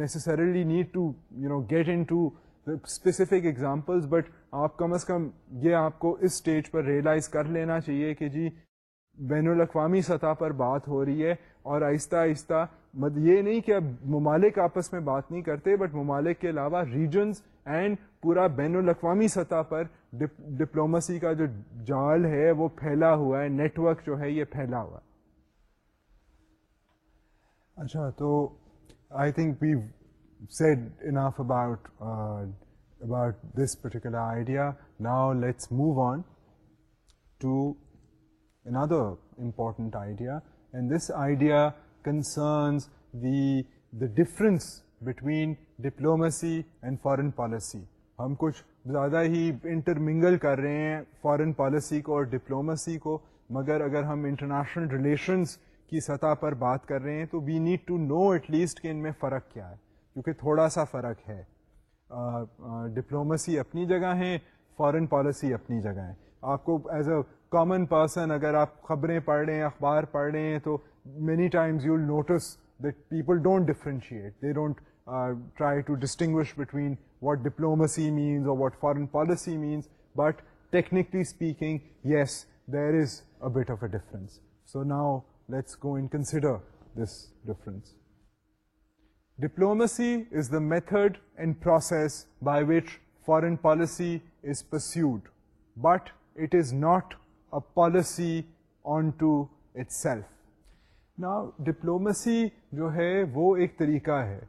necessarily need to you know get in fact example but آپ کم از کم یہ آپ کو اس اسٹیج پر ریئلائز کر لینا چاہیے کہ جی بین الاقوامی سطح پر بات ہو رہی ہے اور آہستہ آہستہ مد یہ نہیں کہ اب ممالک آپس میں بات نہیں کرتے بٹ ممالک کے علاوہ ریجنز اینڈ پورا بین الاقوامی سطح پر ڈپلومسی کا جو جال ہے وہ پھیلا ہوا ہے نیٹ ورک جو ہے یہ پھیلا ہوا ہے اچھا تو I think we said enough about about this particular idea now let's move on to another important idea, and this idea concerns the, the difference between diplomacy and foreign policy. ہم کچھ زیادہ ہی انٹرمنگل کر رہے ہیں foreign policy کو اور diplomacy کو مگر اگر ہم انٹرنیشنل ریلیشنس کی سطح پر بات کر رہے ہیں تو we need to know at least کہ ان میں فرق کیا ہے کیونکہ تھوڑا سا فرق ہے ڈپلومسی اپنی جگہ ہے فارن پالیسی اپنی جگہ ہے آپ کو ایز اے کامن پرسن اگر آپ خبریں پڑھ رہے ہیں اخبار پڑھ رہے ہیں تو many times you notice that people don't differentiate they don't try to distinguish between what diplomacy means or what foreign policy means but technically speaking yes there is a bit of a difference so now let's go in consider this difference diplomacy is the method and process by which foreign policy is pursued but it is not policy unto itself نا diplomacy جو ہے وہ ایک طریقہ ہے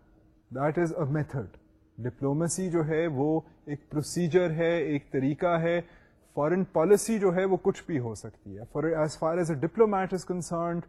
ایک طریقہ ہے فارن پالیسی جو ہے وہ کچھ بھی ہو سکتی ہے diplomat is concerned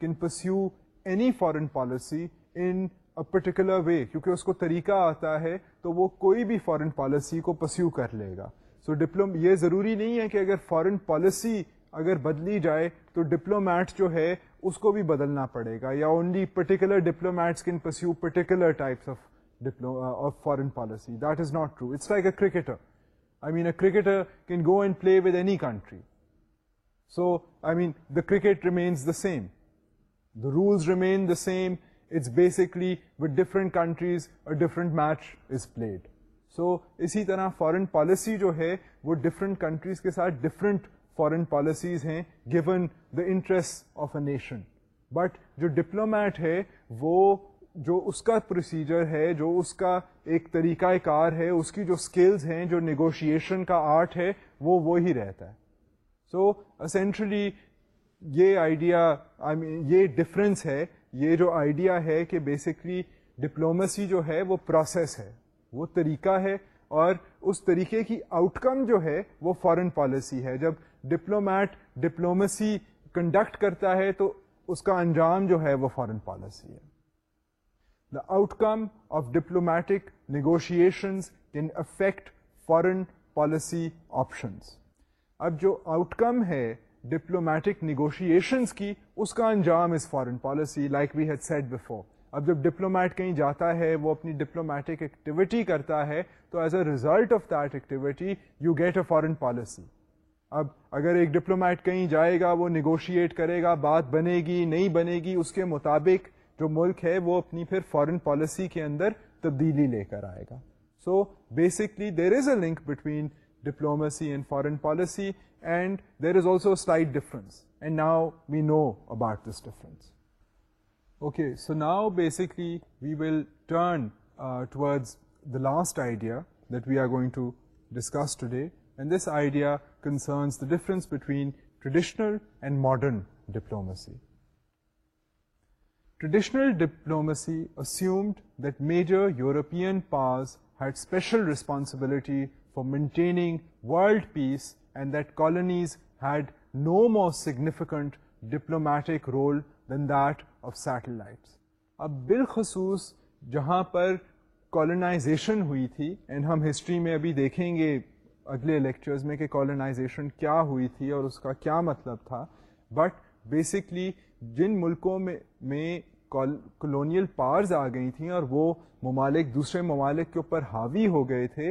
can pursue any foreign policy particular way کیونکہ اس کو طریقہ آتا ہے تو وہ کوئی بھی فارن پالیسی کو پرسو کر لے گا سو ڈپلوم یہ ضروری نہیں ہے کہ اگر فارن پالیسی اگر بدلی جائے تو ڈپلومیٹ جو ہے اس کو بھی بدلنا پڑے گا یا only particular diplomats can pursue particular types of of foreign policy that is not true it's like a cricketer I mean a cricketer can go and play with any country so I mean the cricket remains the same the rules remain the same it's basically with different countries different match is played so so, اسی طرح foreign policy جو ہے وہ different countries کے ساتھ different foreign policies ہیں given the interest of a nation but جو diplomat ہے وہ جو اس کا پروسیجر ہے جو اس کا ایک طریقہ کار ہے اس کی جو اسکلز ہیں جو نیگوشیشن کا آرٹ ہے وہ وہ رہتا ہے سو so, اسینشلی یہ آئیڈیا آئی مین یہ ڈفرینس ہے یہ جو آئیڈیا ہے کہ بیسکلی ڈپلومیسی جو ہے وہ پروسیس ہے وہ طریقہ ہے اور اس طریقے کی آؤٹ کم جو ہے وہ فارن پالیسی ہے جب ڈپلومیٹ ڈپلومیسی کنڈکٹ کرتا ہے تو اس کا انجام جو ہے وہ فارن پالیسی ہے the outcome of diplomatic negotiations can affect foreign policy options اب جو آؤٹ کم ہے ڈپلومیٹک نیگوشیشنس کی اس کا انجام is foreign policy like we had set before اب جب ڈپلومیٹ کہیں جاتا ہے وہ اپنی ڈپلومیٹک ایکٹیویٹی کرتا ہے تو as a result of that activity you get a foreign policy اب اگر ایک ڈپلومیٹ کہیں جائے گا وہ نیگوشیٹ کرے گا بات بنے گی نہیں بنے گی اس کے مطابق جو ملک ہے وہ اپنی پھر فارن پالیسی کے اندر تبدیلی لے کر آئے گا so basically there is a link between diplomacy and foreign policy and there is also slight difference and now we know about this difference Okay, so now basically we will turn uh, towards the last idea that we are going to discuss today, and this idea concerns the difference between traditional and modern diplomacy. Traditional diplomacy assumed that major European powers had special responsibility for maintaining world peace and that colonies had no more significant diplomatic role than the satellites اب بالخصوص جہاں پر colonization ہوئی تھی and ہم history میں ابھی دیکھیں گے اگلے لیکچرز میں کہ کالونائزیشن کیا ہوئی تھی اور اس کا کیا مطلب تھا بٹ بیسکلی جن ملکوں میں میں کلونیل پاورز آ گئی تھیں اور وہ ممالک دوسرے ممالک کے اوپر حاوی ہو گئے تھے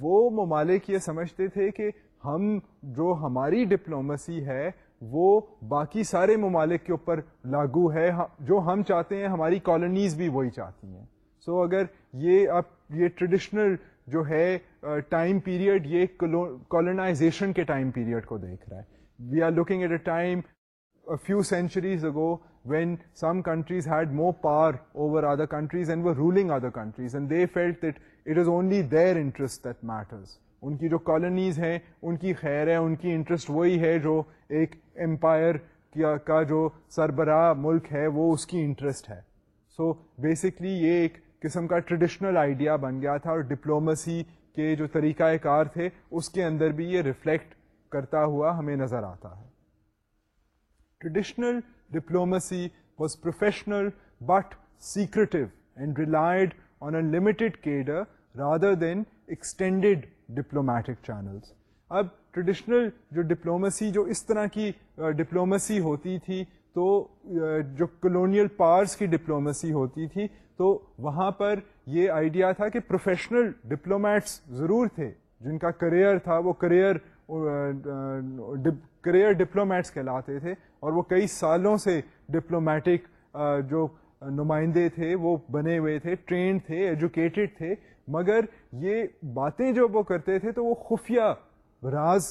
وہ ممالک یہ سمجھتے تھے کہ ہم جو ہماری ڈپلومسی ہے وہ باقی سارے ممالک کے اوپر لاگو ہے جو ہم چاہتے ہیں ہماری کالونیز بھی وہی چاہتی ہیں سو so اگر یہ آپ یہ ٹریڈیشنل جو ہے ٹائم uh, پیریڈ یہ کالونائزیشن کے ٹائم پیریڈ کو دیکھ رہا ہے we are looking at a time few centuries ago when some countries had more power over other countries and were ruling other countries and they felt that it is only their interest that matters ان کی جو colonies ہیں ان کی خیر ہے ان کی interest وہی ہے جو ایک امپائر کا جو سربراہ ملک ہے وہ اس کی انٹرسٹ ہے سو so بیسکلی یہ ایک قسم کا ٹریڈیشنل آئیڈیا بن گیا تھا اور ڈپلومسی کے جو طریقہ کار تھے اس کے اندر بھی یہ ریفلیکٹ کرتا ہوا ہمیں نظر آتا ہے traditional diplomacy was professional but secretive and relied on a limited cadre rather than extended diplomatic channels اب ٹریڈیشنل جو ڈپلومسی جو اس طرح کی ڈپلومسی ہوتی تھی تو جو کلونیل پارس کی ڈپلومسی ہوتی تھی تو وہاں پر یہ آئیڈیا تھا کہ پروفیشنل ڈپلومیٹس ضرور تھے جن کا کریئر تھا وہ کریئر کریئر ڈپلومیٹس کہلاتے تھے اور وہ کئی سالوں سے ڈپلومیٹک جو نمائندے تھے وہ بنے ہوئے تھے ٹرینڈ تھے ایجوکیٹڈ تھے مگر یہ باتیں جو وہ کرتے تھے تو وہ خفیہ راز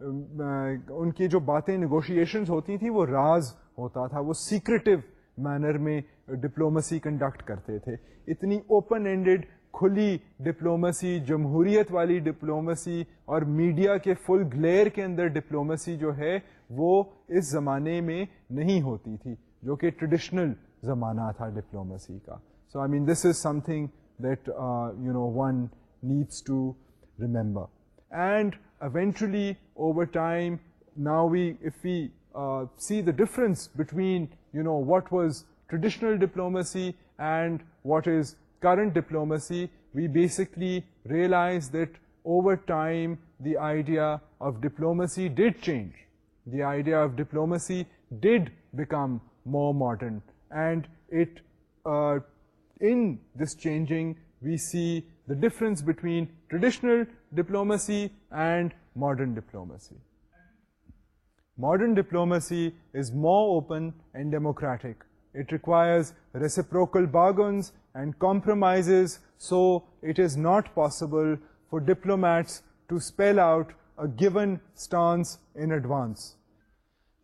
ان کی جو باتیں نیگوشیشنز ہوتی تھیں وہ راز ہوتا تھا وہ سیکرٹیو مینر میں ڈپلومسی کنڈکٹ کرتے تھے اتنی اوپن اینڈڈ کھلی ڈپلومسی جمہوریت والی ڈپلومسی اور میڈیا کے فل گلیئر کے اندر ڈپلومسی جو ہے وہ اس زمانے میں نہیں ہوتی تھی جو کہ ٹریڈیشنل زمانہ تھا ڈپلومسی کا so I mean this is something that uh, one needs to remember. And eventually, over time, now if we uh, see the difference between what was traditional diplomacy and what is current diplomacy, we basically realize that over time the idea of diplomacy did change. The idea of diplomacy did become more modern, and it uh, in this changing, we see the difference between traditional diplomacy and modern diplomacy. Modern diplomacy is more open and democratic. It requires reciprocal bargains and compromises, so it is not possible for diplomats to spell out a given stance in advance.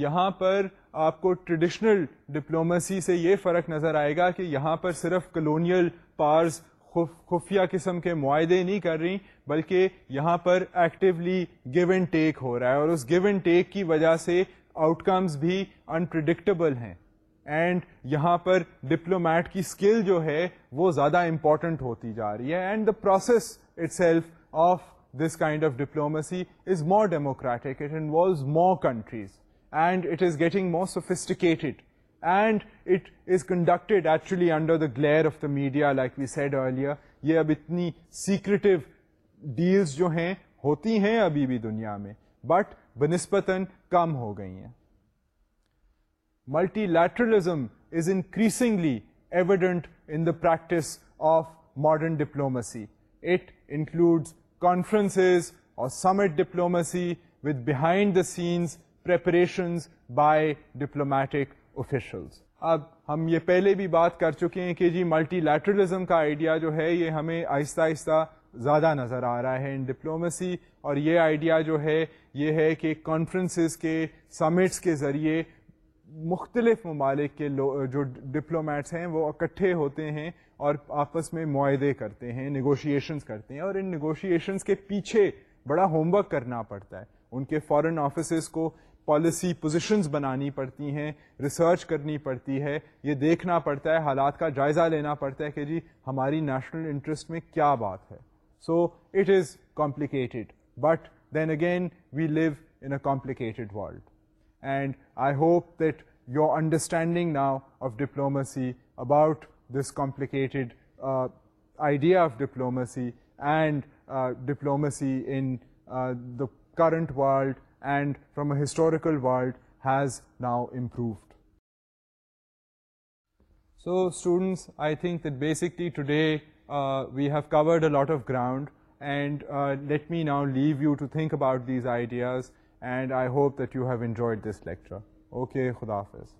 یہاں پر آپ کو traditional diplomacy سے یہ فرق نظر آئے گا کہ یہاں پر صرف کلونیل پارز خفیہ قسم کے معاہدے نہیں کر رہی بلکہ یہاں پر ایکٹیولی گو اینڈ ٹیک ہو رہا ہے اور اس گو اینڈ ٹیک کی وجہ سے آؤٹ کمز بھی انپرڈکٹیبل ہیں اینڈ یہاں پر ڈپلومیٹ کی اسکل جو ہے وہ زیادہ امپورٹنٹ ہوتی جا رہی ہے and the process itself of this kind of diplomacy is more democratic it involves more countries and it is getting more sophisticated and it is conducted actually under the glare of the media like we said earlier یہ اب اتنی secretive deals جو ہیں ہوتی ہیں ابھی بھی دنیا میں بٹ بنسبتاً کم ہو گئی ہیں multilateralism is increasingly evident in the practice of modern diplomacy it includes conferences or summit diplomacy with behind the scenes preparations by diplomatic officials اب ہم یہ پہلے بھی بات کر چکے ہیں کہ جی ملٹی لیٹرلزم کا آئیڈیا جو ہے یہ ہمیں آہستہ آہستہ زیادہ نظر آ رہا ہے ان ڈپلومیسی اور یہ آئیڈیا جو ہے یہ ہے کہ کانفرنسز کے سمٹس کے ذریعے مختلف ممالک کے جو ڈپلومیٹس ہیں وہ اکٹھے ہوتے ہیں اور آپس میں معاہدے کرتے ہیں نیگوشیشنز کرتے ہیں اور ان نیگوشیشنز کے پیچھے بڑا ہوم ورک کرنا پڑتا ہے ان کے فارن آفیسز کو پالیسی پوزیشنز بنانی پڑتی ہیں ریسرچ کرنی پڑتی ہے یہ دیکھنا پڑتا ہے حالات کا جائزہ لینا پڑتا ہے کہ جی ہماری نیشنل انٹرسٹ میں کیا بات ہے so it is complicated but then again we live in a complicated world and I hope that your understanding now of diplomacy about this complicated idea of diplomacy and diplomacy in the current world and from a historical world has now improved. So students, I think that basically today uh, we have covered a lot of ground, and uh, let me now leave you to think about these ideas, and I hope that you have enjoyed this lecture. Okay, Khuda Hafiz.